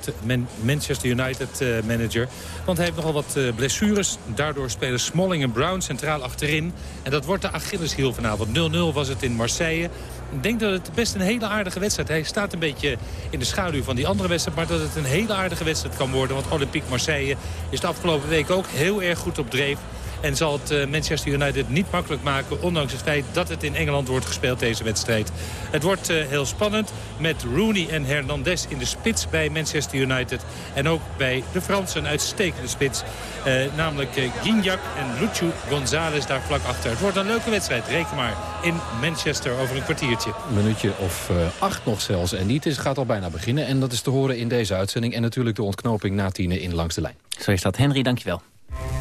Manchester United eh, manager. Want hij heeft nogal wat eh, blessures. Daardoor spelen Smalling en Brown centraal achterin. En dat wordt de Achilleshiel vanavond. 0-0 was het in Marseille. Ik denk dat het best een hele aardige wedstrijd Hij staat een beetje in de schaduw van die andere wedstrijd. Maar dat het een hele aardige wedstrijd kan worden. Want Olympique Marseille is de afgelopen week ook heel erg goed op dreef. En zal het eh, Manchester United niet makkelijk maken... ondanks het feit dat het in Engeland wordt gespeeld, deze wedstrijd. Het wordt eh, heel spannend met Rooney en Hernandez in de spits bij Manchester United. En ook bij de Fransen een uitstekende spits. Eh, namelijk Gignac en Luchu González daar vlak achter. Het wordt een leuke wedstrijd, reken maar, in Manchester over een kwartiertje. Een minuutje of eh, acht nog zelfs. En niet, het gaat al bijna beginnen. En dat is te horen in deze uitzending. En natuurlijk de ontknoping na tienen in Langs de Lijn. Zo is dat. Henry, dankjewel.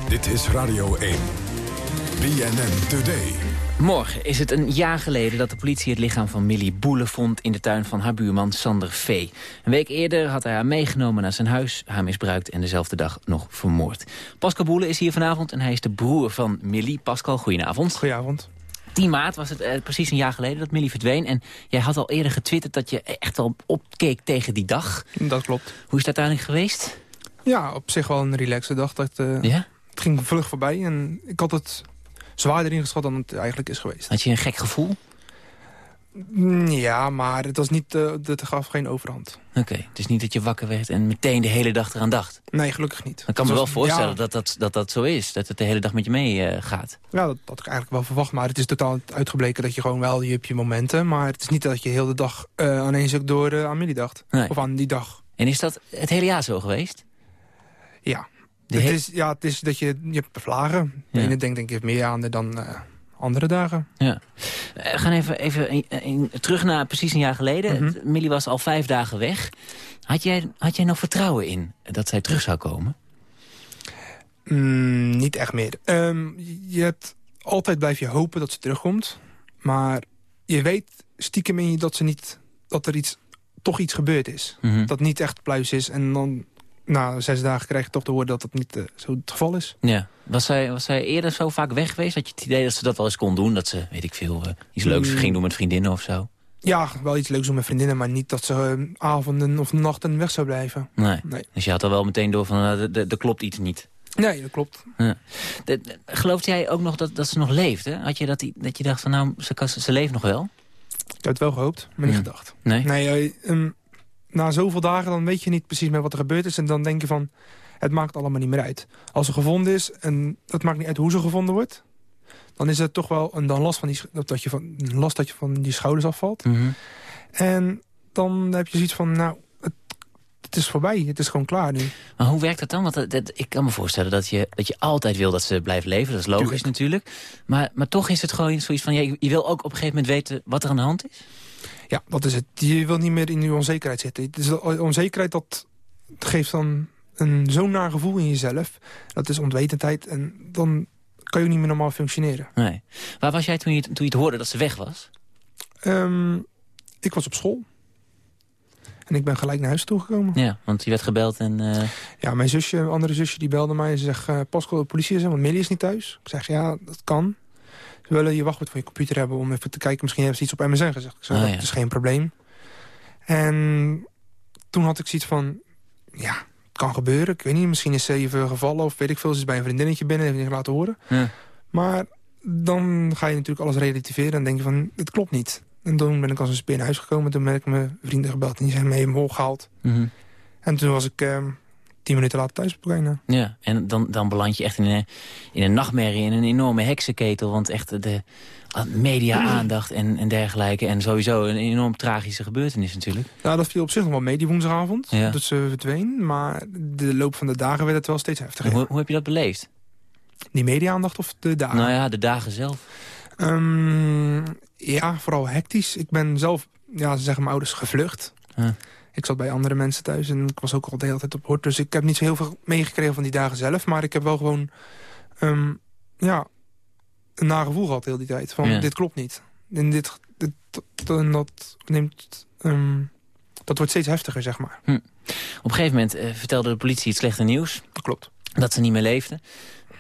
Dit is Radio 1. BNN Today. Morgen is het een jaar geleden dat de politie het lichaam van Millie Boele vond... in de tuin van haar buurman Sander V. Een week eerder had hij haar meegenomen naar zijn huis, haar misbruikt... en dezelfde dag nog vermoord. Pascal Boele is hier vanavond en hij is de broer van Millie. Pascal, goedenavond. Goedenavond. 10 maart was het eh, precies een jaar geleden dat Millie verdween. En jij had al eerder getwitterd dat je echt wel opkeek tegen die dag. Dat klopt. Hoe is het uiteindelijk geweest? Ja, op zich wel een relaxe dag. Dat, eh, Ja? Het ging vlug voorbij en ik had het zwaarder ingeschat dan het eigenlijk is geweest. Had je een gek gevoel? Mm, Ja, maar het was niet, eh het gaf geen overhand. Oké, het is niet dat je wakker werd en meteen de hele dag eraan dacht. Nee, gelukkig niet. Ik kan me wel voorstellen ja, dat, dat, dat dat zo is. Dat het de hele dag met je mee eh, gaat. Ja, dat had ik eigenlijk wel verwacht. Maar het is totaal uitgebleken dat je gewoon wel, je hebt je momenten. Maar het is niet dat je heel de dag aan één stuk door aan Millie dacht. Nee. Of aan die dag. En is dat het hele jaar zo geweest? Ja. Het he- is, ja, het is dat je, je hebt vlagen. De Ja. ene denkt denk ik meer aan dan eh, andere dagen. Ja. Eh, We gaan even, even een- een- terug naar precies een jaar geleden. Mhm. Millie was al vijf dagen weg. Had jij, had jij nog vertrouwen in dat zij terug zou komen? Mm, niet echt meer. Ehm, je hebt altijd blijf je hopen dat ze terugkomt. Maar je weet stiekem in je dat, ze niet, dat er iets, toch iets gebeurd is. Mhm. Dat niet echt pluis is. En dan na zes dagen krijg je toch te horen dat dat niet eh, zo het geval is. Ja. Was zij, was zij eerder zo vaak weg geweest? Had je het idee dat ze dat wel eens kon doen? Dat ze, weet ik veel, eh, iets leuks Mm. ging doen met vriendinnen of zo? Ja, wel iets leuks doen met vriendinnen. Maar niet dat ze eh, avonden of nachten weg zou blijven. Nee. Nee. Dus je had al wel meteen door van, er klopt iets niet. Nee, dat klopt. Ja. De, de, geloofde jij ook nog dat, dat ze nog leefde? Had je dat, die- dat je dacht van nou, ze, ze leeft nog wel? Ik heb het wel gehoopt, maar niet gedacht. Nee? Nee, ehm, na zoveel dagen dan weet je niet precies meer wat er gebeurd is. En dan denk je van, het maakt allemaal niet meer uit. Als ze gevonden is, en het maakt niet uit hoe ze gevonden wordt... dan is het toch wel een dan last, van die, dat je van, een last dat je van die schouders afvalt. Mhm. En dan heb je zoiets van, nou, het, het is voorbij. Het is gewoon klaar nu. Maar hoe werkt dat dan? Want dat, dat- ik kan me voorstellen dat je, dat je altijd wil dat ze blijft leven. Dat is logisch natuurlijk. Maar, maar toch is het gewoon zoiets van... Je, je wil ook op een gegeven moment weten wat er aan de hand is? Ja, dat is het. Je wil niet meer in die onzekerheid zitten. Het is de onzekerheid dat geeft dan een zo'n naar gevoel in jezelf. Dat is onwetendheid en dan kan je ook niet meer normaal functioneren. Nee. Waar was jij toen je, toen je het hoorde dat ze weg was? Ehm, ik was op school. En ik ben gelijk naar huis toegekomen. Ja, want je werd gebeld en... eh, Ja, mijn zusje, een andere zusje, die belde mij en ze zegt... eh Pascal, de politie is er, want Millie is niet thuis. Ik zeg, ja, dat kan. Ze willen je wachtwoord van je computer hebben om even te kijken. Misschien hebben ze iets op MSN gezegd. Ik Ah, dat is geen probleem. En toen had ik zoiets van... Ja, het kan gebeuren. Ik weet niet, misschien is ze even gevallen of weet ik veel. Ze is bij een vriendinnetje binnen en heeft niet laten horen. ja. Maar dan ga je natuurlijk alles relativeren en denk je van, het klopt niet. En toen ben ik als een speer naar huis gekomen. Toen ben ik mijn vrienden gebeld en die zijn me helemaal gehaald. Mhm. En toen was ik eh, tien minuten later thuis bijna. Ja, en dan, dan beland je echt in een, in een nachtmerrie, in een enorme heksenketel. Want echt de media-aandacht en, en dergelijke. En sowieso een enorm tragische gebeurtenis natuurlijk. Nou, dat viel op zich nog wel mee die woensdagavond. Ja. Dat ze verdween. Maar de loop van de dagen werd het wel steeds heftiger. Hoe, hoe heb je dat beleefd? Die media-aandacht of de dagen? Nou ja, de dagen zelf. Ehm, ja, vooral hectisch. Ik ben zelf, ja, ze zeggen mijn ouders, gevlucht. Ja. Ik zat bij andere mensen thuis en ik was ook al de hele tijd op hort. Dus ik heb niet zo heel veel meegekregen van die dagen zelf. Maar ik heb wel gewoon, ehm, ja, een nagevoel gehad de hele die tijd. Van, Ja. dit klopt niet. En dit, dit, dat, en dat neemt, ehm, dat wordt steeds heftiger, zeg maar. Hm. Op een gegeven moment eh, vertelde de politie het slechte nieuws. Dat klopt. Dat ze niet meer leefde.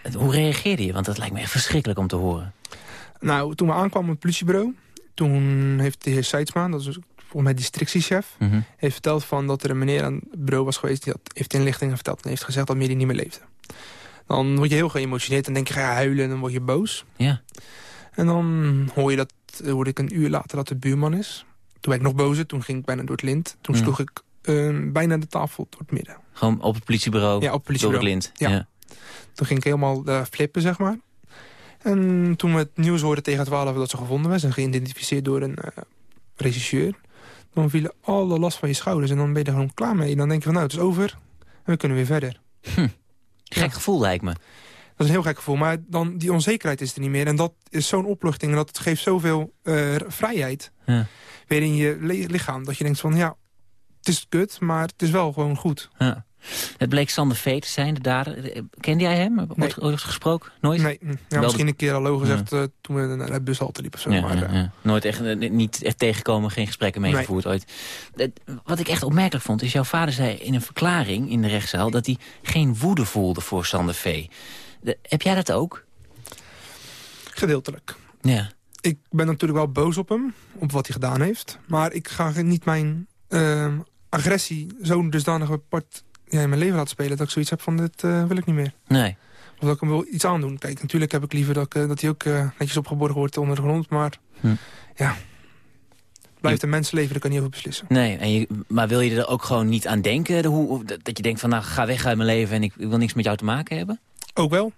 Eh, Hoe reageerde je? Want dat lijkt me echt verschrikkelijk om te horen. Nou, toen we aankwamen op het politiebureau... toen heeft de heer Seidsma, dat is volgens mij districtiechef... Mhm. heeft verteld van dat er een meneer aan het bureau was geweest... die had, heeft inlichtingen verteld en heeft gezegd dat Miri niet meer leefde. Dan word je heel geëmotioneerd en denk je ga je huilen en dan word je boos. Ja. En dan hoor je dat, hoorde ik een uur later dat de buurman is. Toen werd ik nog bozer, toen ging ik bijna door het lint. Toen Ja. sloeg ik eh, bijna de tafel door het midden. Gewoon op het politiebureau, Ja, op het politiebureau. door het lint. Ja. Toen ging ik helemaal eh, flippen, zeg maar. En toen we het nieuws hoorden tegen 12 dat ze gevonden was... en geïdentificeerd door een eh regisseur... dan vielen alle last van je schouders en dan ben je er gewoon klaar mee. Dan denk je van, nou, het is over en we kunnen weer verder. Gek gevoel lijkt me. Dat is een heel gek gevoel, maar dan, die onzekerheid is er niet meer. En dat is zo'n opluchting en dat geeft zoveel eh, vrijheid Ja. weer in je li- lichaam. Dat je denkt van, ja, het is kut, maar het is wel gewoon goed. Ja. Het bleek Sander V te zijn, de dader. Eh, Kende jij hem? Ooit, Nee. gesproken? Nooit? Nee, ja, misschien een keer al gezegd eh, toen we naar de bushalte liepen. Zo, Ja, maar, ja, eh, ja. Nooit echt, niet echt tegengekomen, geen gesprekken Nee. meegevoerd ooit. Wat ik echt opmerkelijk vond, is jouw vader zei in een verklaring in de rechtszaal... dat hij geen woede voelde voor Sander V. De- heb jij dat ook? Gedeeltelijk. Ja. Ik ben natuurlijk wel boos op hem, op wat hij gedaan heeft. Maar ik ga niet mijn eh, agressie zo dusdanig apart ja, in mijn leven laten spelen... dat ik zoiets heb van, dit eh, wil ik niet meer. Nee. Of dat ik hem wil iets aandoen. Kijk, natuurlijk heb ik liever dat, ik, eh, dat hij ook eh, netjes opgeborgen wordt onder de grond. Maar Hm. ja, blijft een mensenleven, daar kan je niet over beslissen. Nee, en je, maar wil je er ook gewoon niet aan denken? De, hoe, dat je denkt van, nou, ga weg uit mijn leven... en ik, ik wil niks met jou te maken hebben? Ook wel.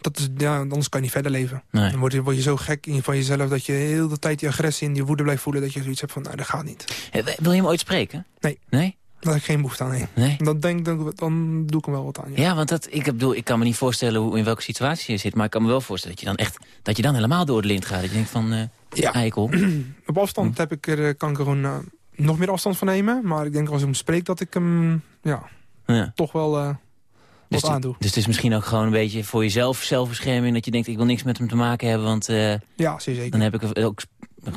Dat is, ja, anders kan je niet verder leven. Nee. Dan word je, word je zo gek in, van jezelf dat je heel de tijd die agressie en die woede blijft voelen. Dat je zoiets hebt van, nou, dat gaat niet. Wil je hem ooit spreken? Nee. Nee? Daar heb ik geen behoefte aan, nee. Nee? Dan, denk, dan, dan doe ik hem wel wat aan, ja. Ja, want dat, ik, bedoel, ik kan me niet voorstellen hoe, in welke situatie je zit... maar ik kan me wel voorstellen dat je dan echt dat je dan helemaal door het lint gaat. Dat je denkt van, eh Ja. eikel. Op afstand heb ik er, eh, kan ik er gewoon eh, nog meer afstand van nemen. Maar ik denk als ik hem spreek dat ik hem ja, Ja. toch wel eh, Dus, wat aandoe. dus het is misschien ook gewoon een beetje voor jezelf zelfbescherming... dat je denkt, ik wil niks met hem te maken hebben... want Ja, zeker. dan heb ik ook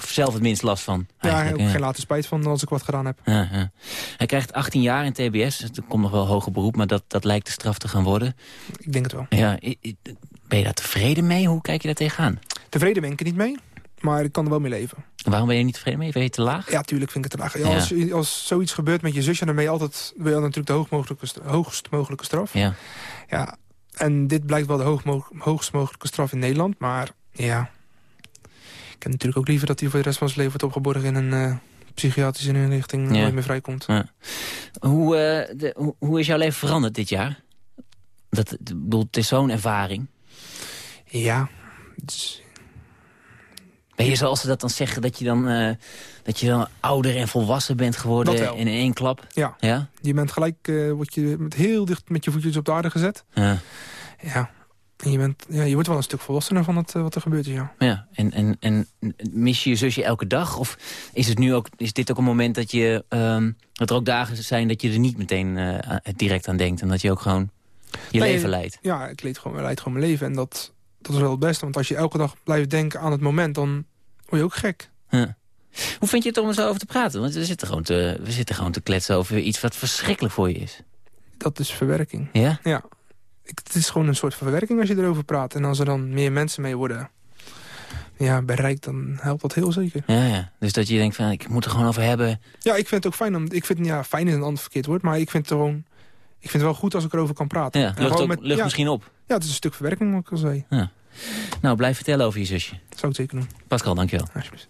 zelf het minst last van. Ja, ik heb ja. geen later spijt van als ik wat gedaan heb. Ja, ja. Hij krijgt 18 jaar in TBS. Dus er komt nog wel hoger beroep, maar dat, dat lijkt de straf te gaan worden. Ik denk het wel. Ja, ben je daar tevreden mee? Hoe kijk je daar tegenaan? Tevreden ben ik er niet mee, maar ik kan er wel mee leven. Waarom ben je niet tevreden mee? Ben je te laag? Ja, tuurlijk vind ik het te laag. Ja. Als, als zoiets gebeurt met je zusje, dan ben je altijd wil je natuurlijk de hoog mogelijke, hoogst mogelijke straf. Ja. Ja, En dit blijkt wel de hoog hoogst mogelijke straf in Nederland. Maar ja, ik heb natuurlijk ook liever dat hij voor de rest van zijn leven wordt opgeborgen in een uh, psychiatrische inrichting ja. nooit meer vrijkomt. Ja. Hoe, uh, de, hoe, hoe, is jouw leven veranderd dit jaar? Dat, bedoel, het is zo'n ervaring. Ja. Ben je zoals ze dat dan zeggen, dat je dan, uh, dat je dan ouder en volwassen bent geworden in één klap? Ja. ja? Je bent gelijk, uh, word je met heel dicht met je voetjes op de aarde gezet. Ja. Ja. En je, bent, ja, je wordt wel een stuk volwassener van het, uh, wat er gebeurt, ja. Ja, en, en, en mis je je zusje elke dag? Of is, het nu ook, is dit ook een moment dat, je, um, dat er ook dagen zijn dat je er niet meteen direct aan denkt? En dat je ook gewoon je nee, leven leidt? Ja, ik leid gewoon, leid gewoon mijn leven. En dat, dat is wel het beste. Want als je elke dag blijft denken aan het moment, dan word je ook gek. Ja. Hoe vind je het om er zo over te praten? Want we zitten, gewoon te, we zitten gewoon te kletsen over iets wat verschrikkelijk voor je is. Dat is verwerking. Ja? Ja. Het is gewoon een soort verwerking als je erover praat. En als er dan meer mensen mee worden ja, bereikt, dan helpt dat heel zeker. Ja, ja. Dus dat je denkt van, ik moet er gewoon over hebben. Ja, ik vind het ook fijn. Om, ik vind, ja, fijn is een ander verkeerd woord. Maar ik vind het gewoon... Ik vind het wel goed als ik erover kan praten. Ja, lucht, ook, met, lucht misschien op. Ja, het is een stuk verwerking, wat ik al zei. Ja. Nou, blijf vertellen over je zusje. Dat zou ik zeker doen. Pascal, dankjewel. Alsjeblieft.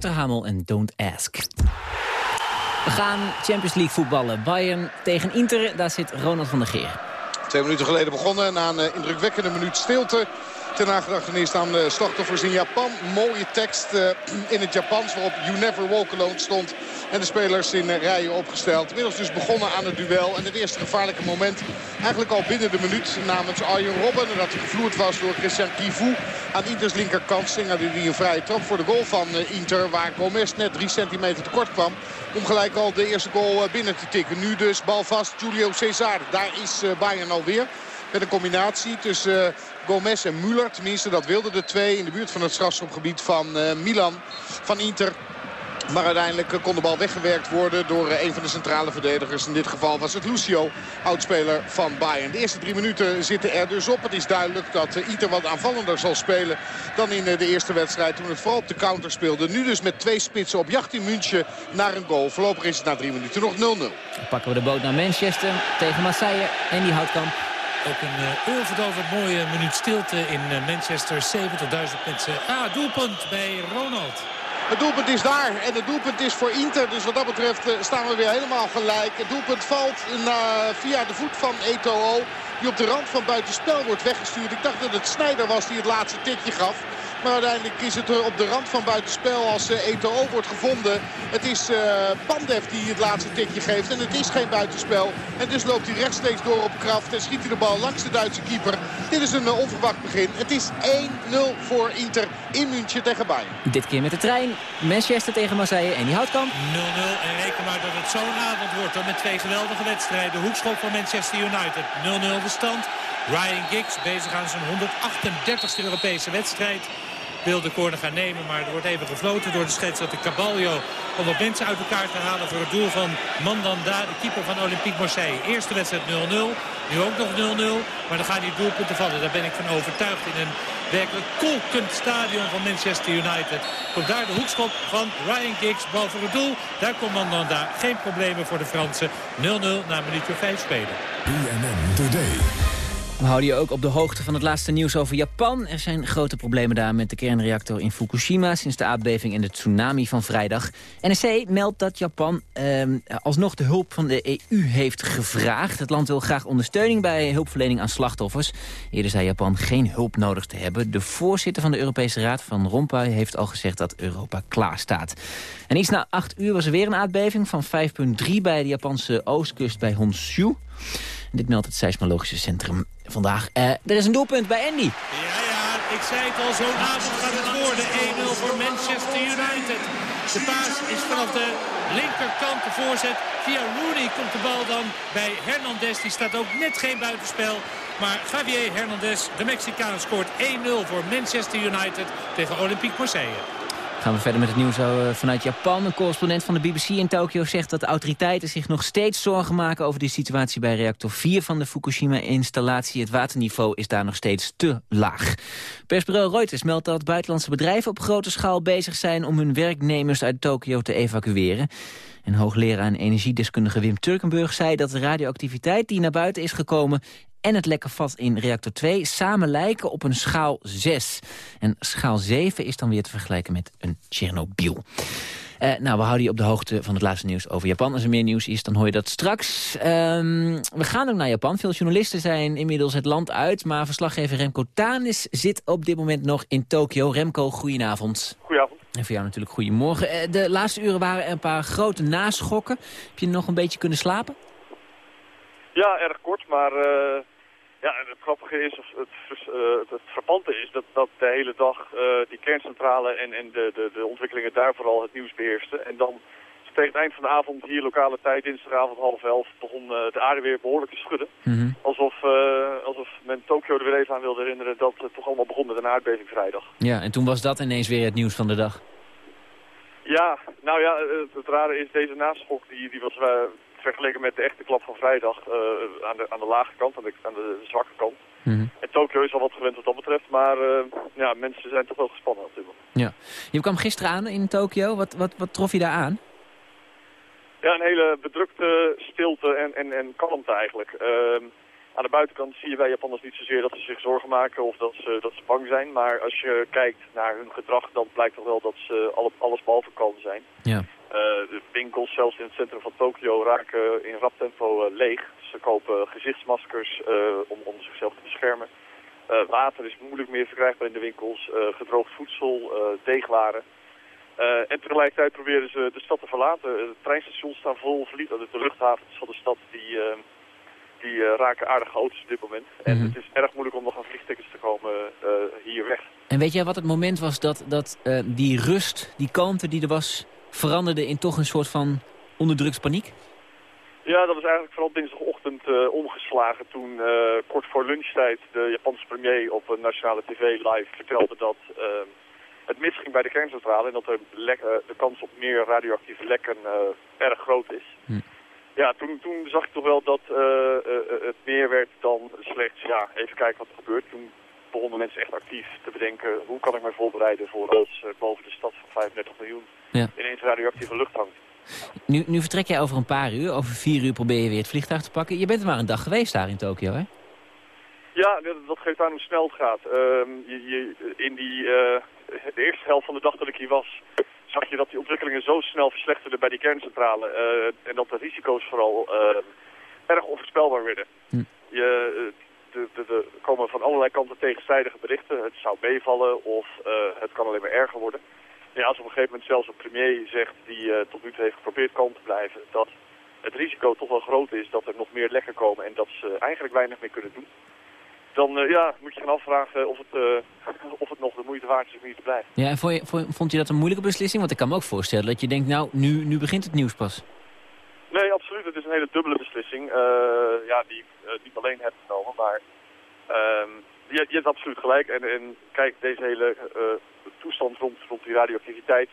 Wouter Hamel en Don't Ask. We gaan Champions League voetballen. Bayern tegen Inter, daar zit Ronald van der Geer. Twee minuten geleden begonnen na een uh, indrukwekkende minuut stilte. Ten nagedachtenis aan de slachtoffers in Japan. Mooie tekst uh, in het Japans waarop You Never Walk Alone stond. En de spelers in rijen opgesteld. Inmiddels dus begonnen aan het duel. En het eerste gevaarlijke moment eigenlijk al binnen de minuut namens Arjen Robben. Nadat hij gevloerd was door Christian Kivu aan Inters linkerkant. Slingerde hij een vrije trap voor de goal van Inter. Waar Gomez net 3 centimeter tekort kwam. Om gelijk al de eerste goal binnen te tikken. Nu dus balvast Julio Cesar. Daar is Bayern alweer. Met een combinatie tussen Gomez en Müller. Tenminste, dat wilden de twee in de buurt van het strafschopgebied van Milan. Van Inter. Maar uiteindelijk kon de bal weggewerkt worden door een van de centrale verdedigers. In dit geval was het Lucio, oudspeler van Bayern. De eerste drie minuten zitten er dus op. Het is duidelijk dat Inter wat aanvallender zal spelen dan in de eerste wedstrijd. Toen het vooral op de counter speelde. Nu dus met twee spitsen op jacht in München naar een goal. Voorlopig is het na drie minuten nog 0-0. Dan pakken we de boot naar Manchester tegen Marseille en die houdt kamp. Ook een uh, oorverdovend mooie minuut stilte in uh, Manchester. 70.000 mensen. Ah, doelpunt bij Ronald. Het doelpunt is daar en het doelpunt is voor Inter. Dus wat dat betreft uh, staan we weer helemaal gelijk. Het doelpunt valt via de voet van Eto'o. Die op de rand van buitenspel wordt weggestuurd. Ik dacht dat het Snijder was die het laatste tikje gaf. Maar uiteindelijk is het er op de rand van buitenspel als uh, Eto'o wordt gevonden. Het is uh, Pandev die het laatste tikje geeft. En het is geen buitenspel. En dus loopt hij rechtstreeks door op kracht. En schiet hij de bal langs de Duitse keeper. Dit is een uh, onverwacht begin. Het is 1-0 voor Inter in München tegen Bayern. Dit keer met de trein. Manchester tegen Marseille en die houtkamp. 0-0 en reken maar dat het zo'n avond wordt. Dan met twee geweldige wedstrijden. Hoekschop van Manchester United. 0-0 de stand. Ryan Giggs bezig aan zijn 138e Europese wedstrijd wil de corner gaan nemen. Maar er wordt even gefloten door de scheidsrechter Caballo. Om wat mensen uit elkaar te halen voor het doel van Mandanda, de keeper van Olympique Marseille. Eerste wedstrijd 0-0. Nu ook nog 0-0. Maar dan gaan die doelpunten vallen. Daar ben ik van overtuigd in een werkelijk kolkend stadion van Manchester United. Komt daar de hoekschop van Ryan Giggs. Bal voor het doel. Daar komt Mandanda. Geen problemen voor de Fransen. 0-0 na minuutje 5 spelen. BNN Today. We houden je ook op de hoogte van het laatste nieuws over Japan. Er zijn grote problemen daar met de kernreactor in Fukushima... sinds de aardbeving en de tsunami van vrijdag. NRC meldt dat Japan eh, alsnog de hulp van de EU heeft gevraagd. Het land wil graag ondersteuning bij hulpverlening aan slachtoffers. Eerder zei Japan geen hulp nodig te hebben. De voorzitter van de Europese Raad, Van Rompuy, heeft al gezegd dat Europa klaar staat. En iets na acht uur was er weer een aardbeving van 5,3 bij de Japanse oostkust bij Honshu. Dit meldt het seismologische centrum vandaag. Uh, er is een doelpunt bij Andy. Ja, ja, ik zei het al, zo'n avond gaat het worden. 1-0 voor Manchester United. De paas is vanaf de linkerkant de voorzet. Via Rooney komt de bal dan bij Hernandez. Die staat ook net geen buitenspel. Maar Javier Hernandez, de Mexicaan, scoort 1-0 voor Manchester United tegen Olympique Marseille. Gaan we verder met het nieuws eh, vanuit Japan. Een correspondent van de BBC in Tokio zegt dat autoriteiten zich nog steeds zorgen maken over de situatie bij reactor 4 van de Fukushima-installatie. Het waterniveau is daar nog steeds te laag. Persbureau Reuters meldt dat buitenlandse bedrijven op grote schaal bezig zijn om hun werknemers uit Tokio te evacueren. En hoogleraar en energiedeskundige Wim Turkenburg zei dat de radioactiviteit die naar buiten is gekomen en het lekke vat in reactor 2 samen lijken op een schaal 6. En schaal 7 is dan weer te vergelijken met een Tsjernobyl. Uh, nou, we houden je op de hoogte van het laatste nieuws over Japan. Als er meer nieuws is, dan hoor je dat straks. Um, we gaan ook naar Japan. Veel journalisten zijn inmiddels het land uit. Maar verslaggever Remco Tanis zit op dit moment nog in Tokio. Remco, goedenavond. Goedenavond. En voor jou natuurlijk goedemorgen. Uh, de laatste uren waren er een paar grote naschokken. Heb je nog een beetje kunnen slapen? Ja, erg kort, maar uh, ja, het grappige is, of het, uh, het frappante is, dat, dat de hele dag uh, die kerncentrale en, en de, de, de ontwikkelingen daar vooral het nieuws beheersten. En dan tegen het eind van de avond, hier lokale tijd, dinsdagavond half elf, begon de aarde weer behoorlijk te schudden. Mm -hmm. alsof, alsof men Tokio er weer even aan wilde herinneren dat het toch allemaal begon met een aardbeving vrijdag. Ja, en toen was dat ineens weer het nieuws van de dag. Ja, nou ja, het, het rare is, deze naschok die, die was vergeleken met de echte klap van vrijdag uh, aan, de, aan de lage kant, aan de, aan de zwakke kant. Mm -hmm. En Tokio is al wat gewend wat dat betreft, maar uh, ja, mensen zijn toch wel gespannen natuurlijk. Ja. Je kwam gisteren aan in Tokio, wat, wat, wat trof je daar aan? Ja, een hele bedrukte stilte en, en, en kalmte eigenlijk. Uh, aan de buitenkant zie je bij Japanners niet zozeer dat ze zich zorgen maken of dat ze, dat ze bang zijn. Maar als je kijkt naar hun gedrag, dan blijkt toch wel dat ze alle, alles behalve kalm zijn. Ja. Uh, de winkels, zelfs in het centrum van Tokio, raken in rap tempo uh, leeg. Ze kopen gezichtsmaskers uh, om, om zichzelf te beschermen. water is moeilijk meer verkrijgbaar in de winkels. gedroogd voedsel, deegwaren. en tegelijkertijd proberen ze de stad te verlaten. De treinstations staan vol, verliet. De luchthavens van de stad die, die raken aardig chaotisch op dit moment. En Mhm. het is erg moeilijk om nog aan vliegtickets te komen hier weg. En weet jij wat het moment was dat, dat eh, die rust, die kalmte die er was... veranderde in toch een soort van onderdrukspaniek? Ja, dat was eigenlijk vooral dinsdagochtend eh, omgeslagen toen eh, kort voor lunchtijd de Japanse premier op een nationale tv live vertelde dat eh, het misging bij de kerncentrale en dat er eh, de kans op meer radioactieve lekken eh, erg groot is. Ja, toen, toen zag ik toch wel dat eh, eh, het meer werd dan slechts, ja, even kijken wat er gebeurt. Toen begonnen mensen echt actief te bedenken, hoe kan ik mij voorbereiden voor als eh, boven de stad van 35 miljoen Ja. ineens radioactieve lucht hangt. Nu, nu vertrek jij over een paar uur. Over vier uur probeer je weer het vliegtuig te pakken. Je bent er maar een dag geweest daar in Tokio, hè? Ja, dat, geeft aan hoe snel het gaat. Ehm, je, je, in die, eh, de eerste helft van de dag dat ik hier was, zag je dat die ontwikkelingen zo snel verslechterden bij die kerncentrale. eh, en dat de risico's vooral eh, erg onvoorspelbaar werden. Je, eh, de, de, de, er komen van allerlei kanten tegenstrijdige berichten. Het zou meevallen of het kan alleen maar erger worden. Ja, als op een gegeven moment zelfs een premier zegt die tot nu toe heeft geprobeerd kalm te blijven, dat het risico toch wel groot is dat er nog meer lekken komen en dat ze eigenlijk weinig meer kunnen doen. Dan eh, ja, moet je gaan afvragen of het, eh, of het nog de moeite waard is om hier te blijven. Ja, en vond, je, vond, je dat een moeilijke beslissing? Want ik kan me ook voorstellen dat je denkt, nou, nu, nu begint het nieuws pas. Nee, absoluut. Het is een hele dubbele beslissing. eh, ja, die ik niet alleen heb genomen, maar ehm, je, je hebt absoluut gelijk. En, en kijk, deze hele toestand rond, rond die radioactiviteit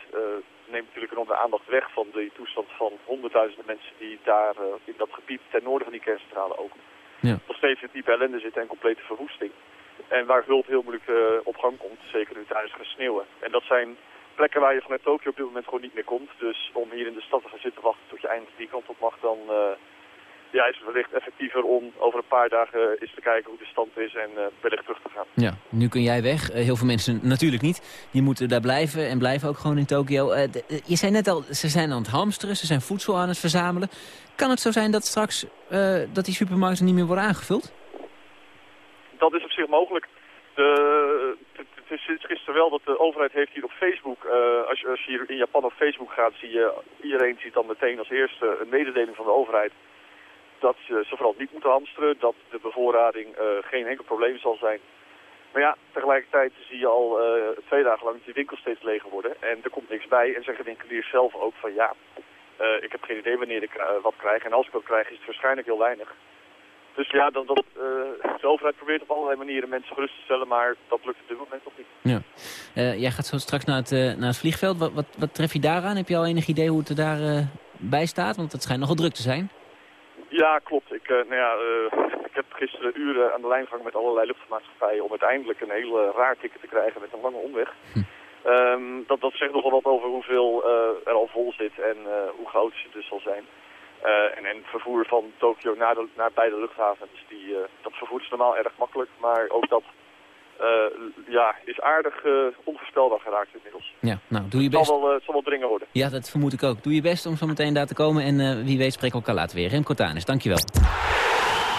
neemt natuurlijk enorm de aandacht weg van die toestand van honderdduizenden mensen die daar in dat gebied ten noorden van die kerncentrale ook Ja. nog steeds in diepe ellende zitten en complete verwoesting. En waar hulp heel moeilijk eh, op gang komt, zeker nu tijdens gaat sneeuwen. En dat zijn plekken waar je vanuit Tokio op dit moment gewoon niet meer komt. Dus om hier in de stad te gaan zitten wachten tot je eindelijk die kant op mag, dan eh, ja, is het wellicht effectiever om over een paar dagen eens te kijken hoe de stand is en eh, wellicht terug te gaan. Ja, nu kun jij weg. Eh, heel veel mensen natuurlijk niet. Die moeten daar blijven en blijven ook gewoon in Tokio. Eh, eh, je zei net al, ze zijn aan het hamsteren, ze zijn voedsel aan het verzamelen. Kan het zo zijn dat straks eh, dat die supermarkten niet meer worden aangevuld? Dat is op zich mogelijk. De, het, is sinds gisteren wel dat de overheid heeft hier op Facebook, eh, als, je, als je hier in Japan op Facebook gaat, zie je, iedereen ziet dan meteen als eerste een mededeling van de overheid dat ze, ze vooral niet moeten hamsteren, dat de bevoorrading eh, geen enkel probleem zal zijn. Maar ja, tegelijkertijd zie je al eh, twee dagen lang dat die winkels steeds leger worden en er komt niks bij en zeggen winkeliers zelf ook van ja, eh, ik heb geen idee wanneer ik wat krijg en als ik wat krijg is het waarschijnlijk heel weinig. Dus ja, dan, dat, de overheid probeert op allerlei manieren mensen gerust te stellen, maar dat lukt op dit moment nog niet. Ja. Jij gaat zo straks naar het, naar het vliegveld. Wat, wat, wat tref je daaraan? Heb je al enig idee hoe het er daarbij bij staat? Want het schijnt nogal druk te zijn. Ja, klopt. Ik, eh, nou ja, eh, ik heb gisteren uren aan de lijn gehangen met allerlei luchtvaartmaatschappijen om uiteindelijk een heel eh, raar ticket te krijgen met een lange omweg. Ehm, dat, dat zegt nogal wat over hoeveel er al vol zit en hoe chaotisch het dus zal zijn. En, en het vervoer van Tokio naar, de, naar beide luchthavens, die, dat vervoer is normaal erg makkelijk, maar ook dat ja, is aardig eh, onvoorspelbaar geraakt inmiddels. Ja, nou, doe je Het zal best. wel, eh, het zal wel dringen worden. Ja, dat vermoed ik ook. Doe je best om zo meteen daar te komen. En eh, wie weet spreken we elkaar later weer. Remco Tanis, dankjewel.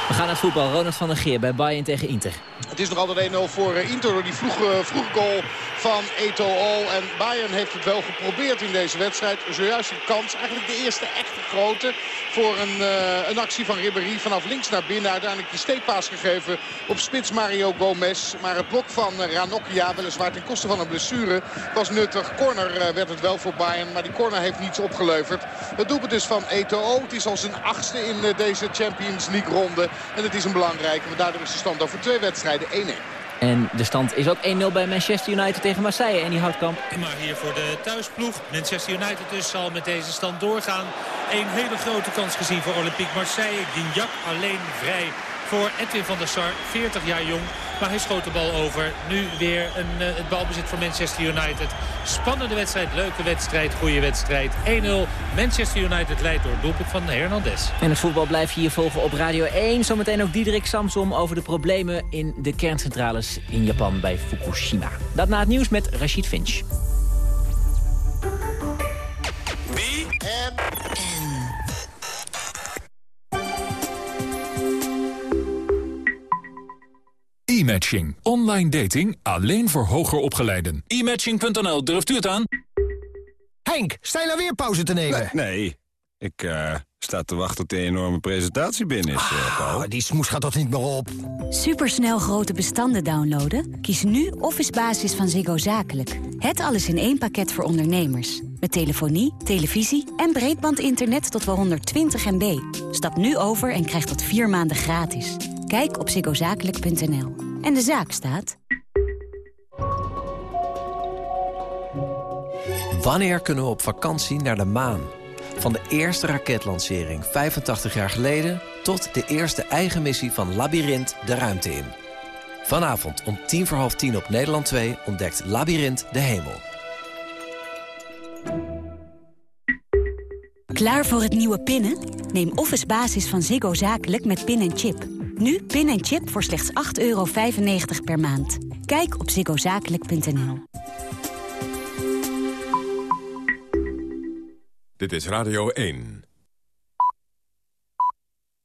We gaan naar voetbal. Ronald van der Geer bij Bayern tegen Inter. Het is nog altijd 1-0 voor eh, Inter door die vroege, vroege goal van Eto'o. En Bayern heeft het wel geprobeerd in deze wedstrijd. Zojuist een kans, eigenlijk de eerste echte grote... voor een, eh, een actie van Ribéry vanaf links naar binnen. Uiteindelijk de steekpaas gegeven op spits Mario Gomez. Maar het blok van eh, Ranocchia, weliswaar ten koste van een blessure, was nuttig. Corner werd het wel voor Bayern, maar die corner heeft niets opgeleverd. Het doelpunt is van Eto'o. Het is al zijn achtste in deze Champions League ronde. En het is een belangrijke, want daardoor is de stand over twee wedstrijden 1-1. En de stand is ook 1-0 bij Manchester United tegen Marseille. En die Houtkamp. Maar hier voor de thuisploeg. Manchester United dus zal met deze stand doorgaan. Een hele grote kans gezien voor Olympique Marseille. Gignac alleen vrij voor Edwin van der Sar. 40 jaar jong. Maar hij schoot de bal over. Nu weer een, eh, het balbezit voor Manchester United. Spannende wedstrijd, leuke wedstrijd, goede wedstrijd. 1-0. Manchester United leidt door het doelpunt van Hernandez. En het voetbal blijf je hier volgen op Radio 1. Zometeen ook Diederik Samsom over de problemen in de kerncentrales in Japan bij Fukushima. Dat na het nieuws met Rashid Finch. E-matching. Online dating alleen voor hoger opgeleiden. E-matching.nl, durft u het aan? Henk, sta je nou weer pauze te nemen? Nee, ik uh, sta te wachten tot de enorme presentatie binnen is, uh, Paul. die smoes gaat toch niet meer op? Supersnel grote bestanden downloaden? Kies nu Office Basis van Ziggo Zakelijk. Het alles in één pakket voor ondernemers. Met telefonie, televisie en breedbandinternet tot wel 120 MB. Stap nu over en krijg dat vier maanden gratis. Kijk op ziggozakelijk.nl. En de zaak staat... Wanneer kunnen we op vakantie naar de maan? Van de eerste raketlancering 85 jaar geleden... tot de eerste eigen missie van Labyrinth de ruimte in. Vanavond om tien voor half tien op Nederland 2 ontdekt Labyrinth de hemel. Klaar voor het nieuwe pinnen? Neem Office Basis van Ziggo Zakelijk met pin en chip. Nu pin en chip voor slechts 8,95 per maand. Kijk op ziggozakelijk.nl. Dit is Radio 1.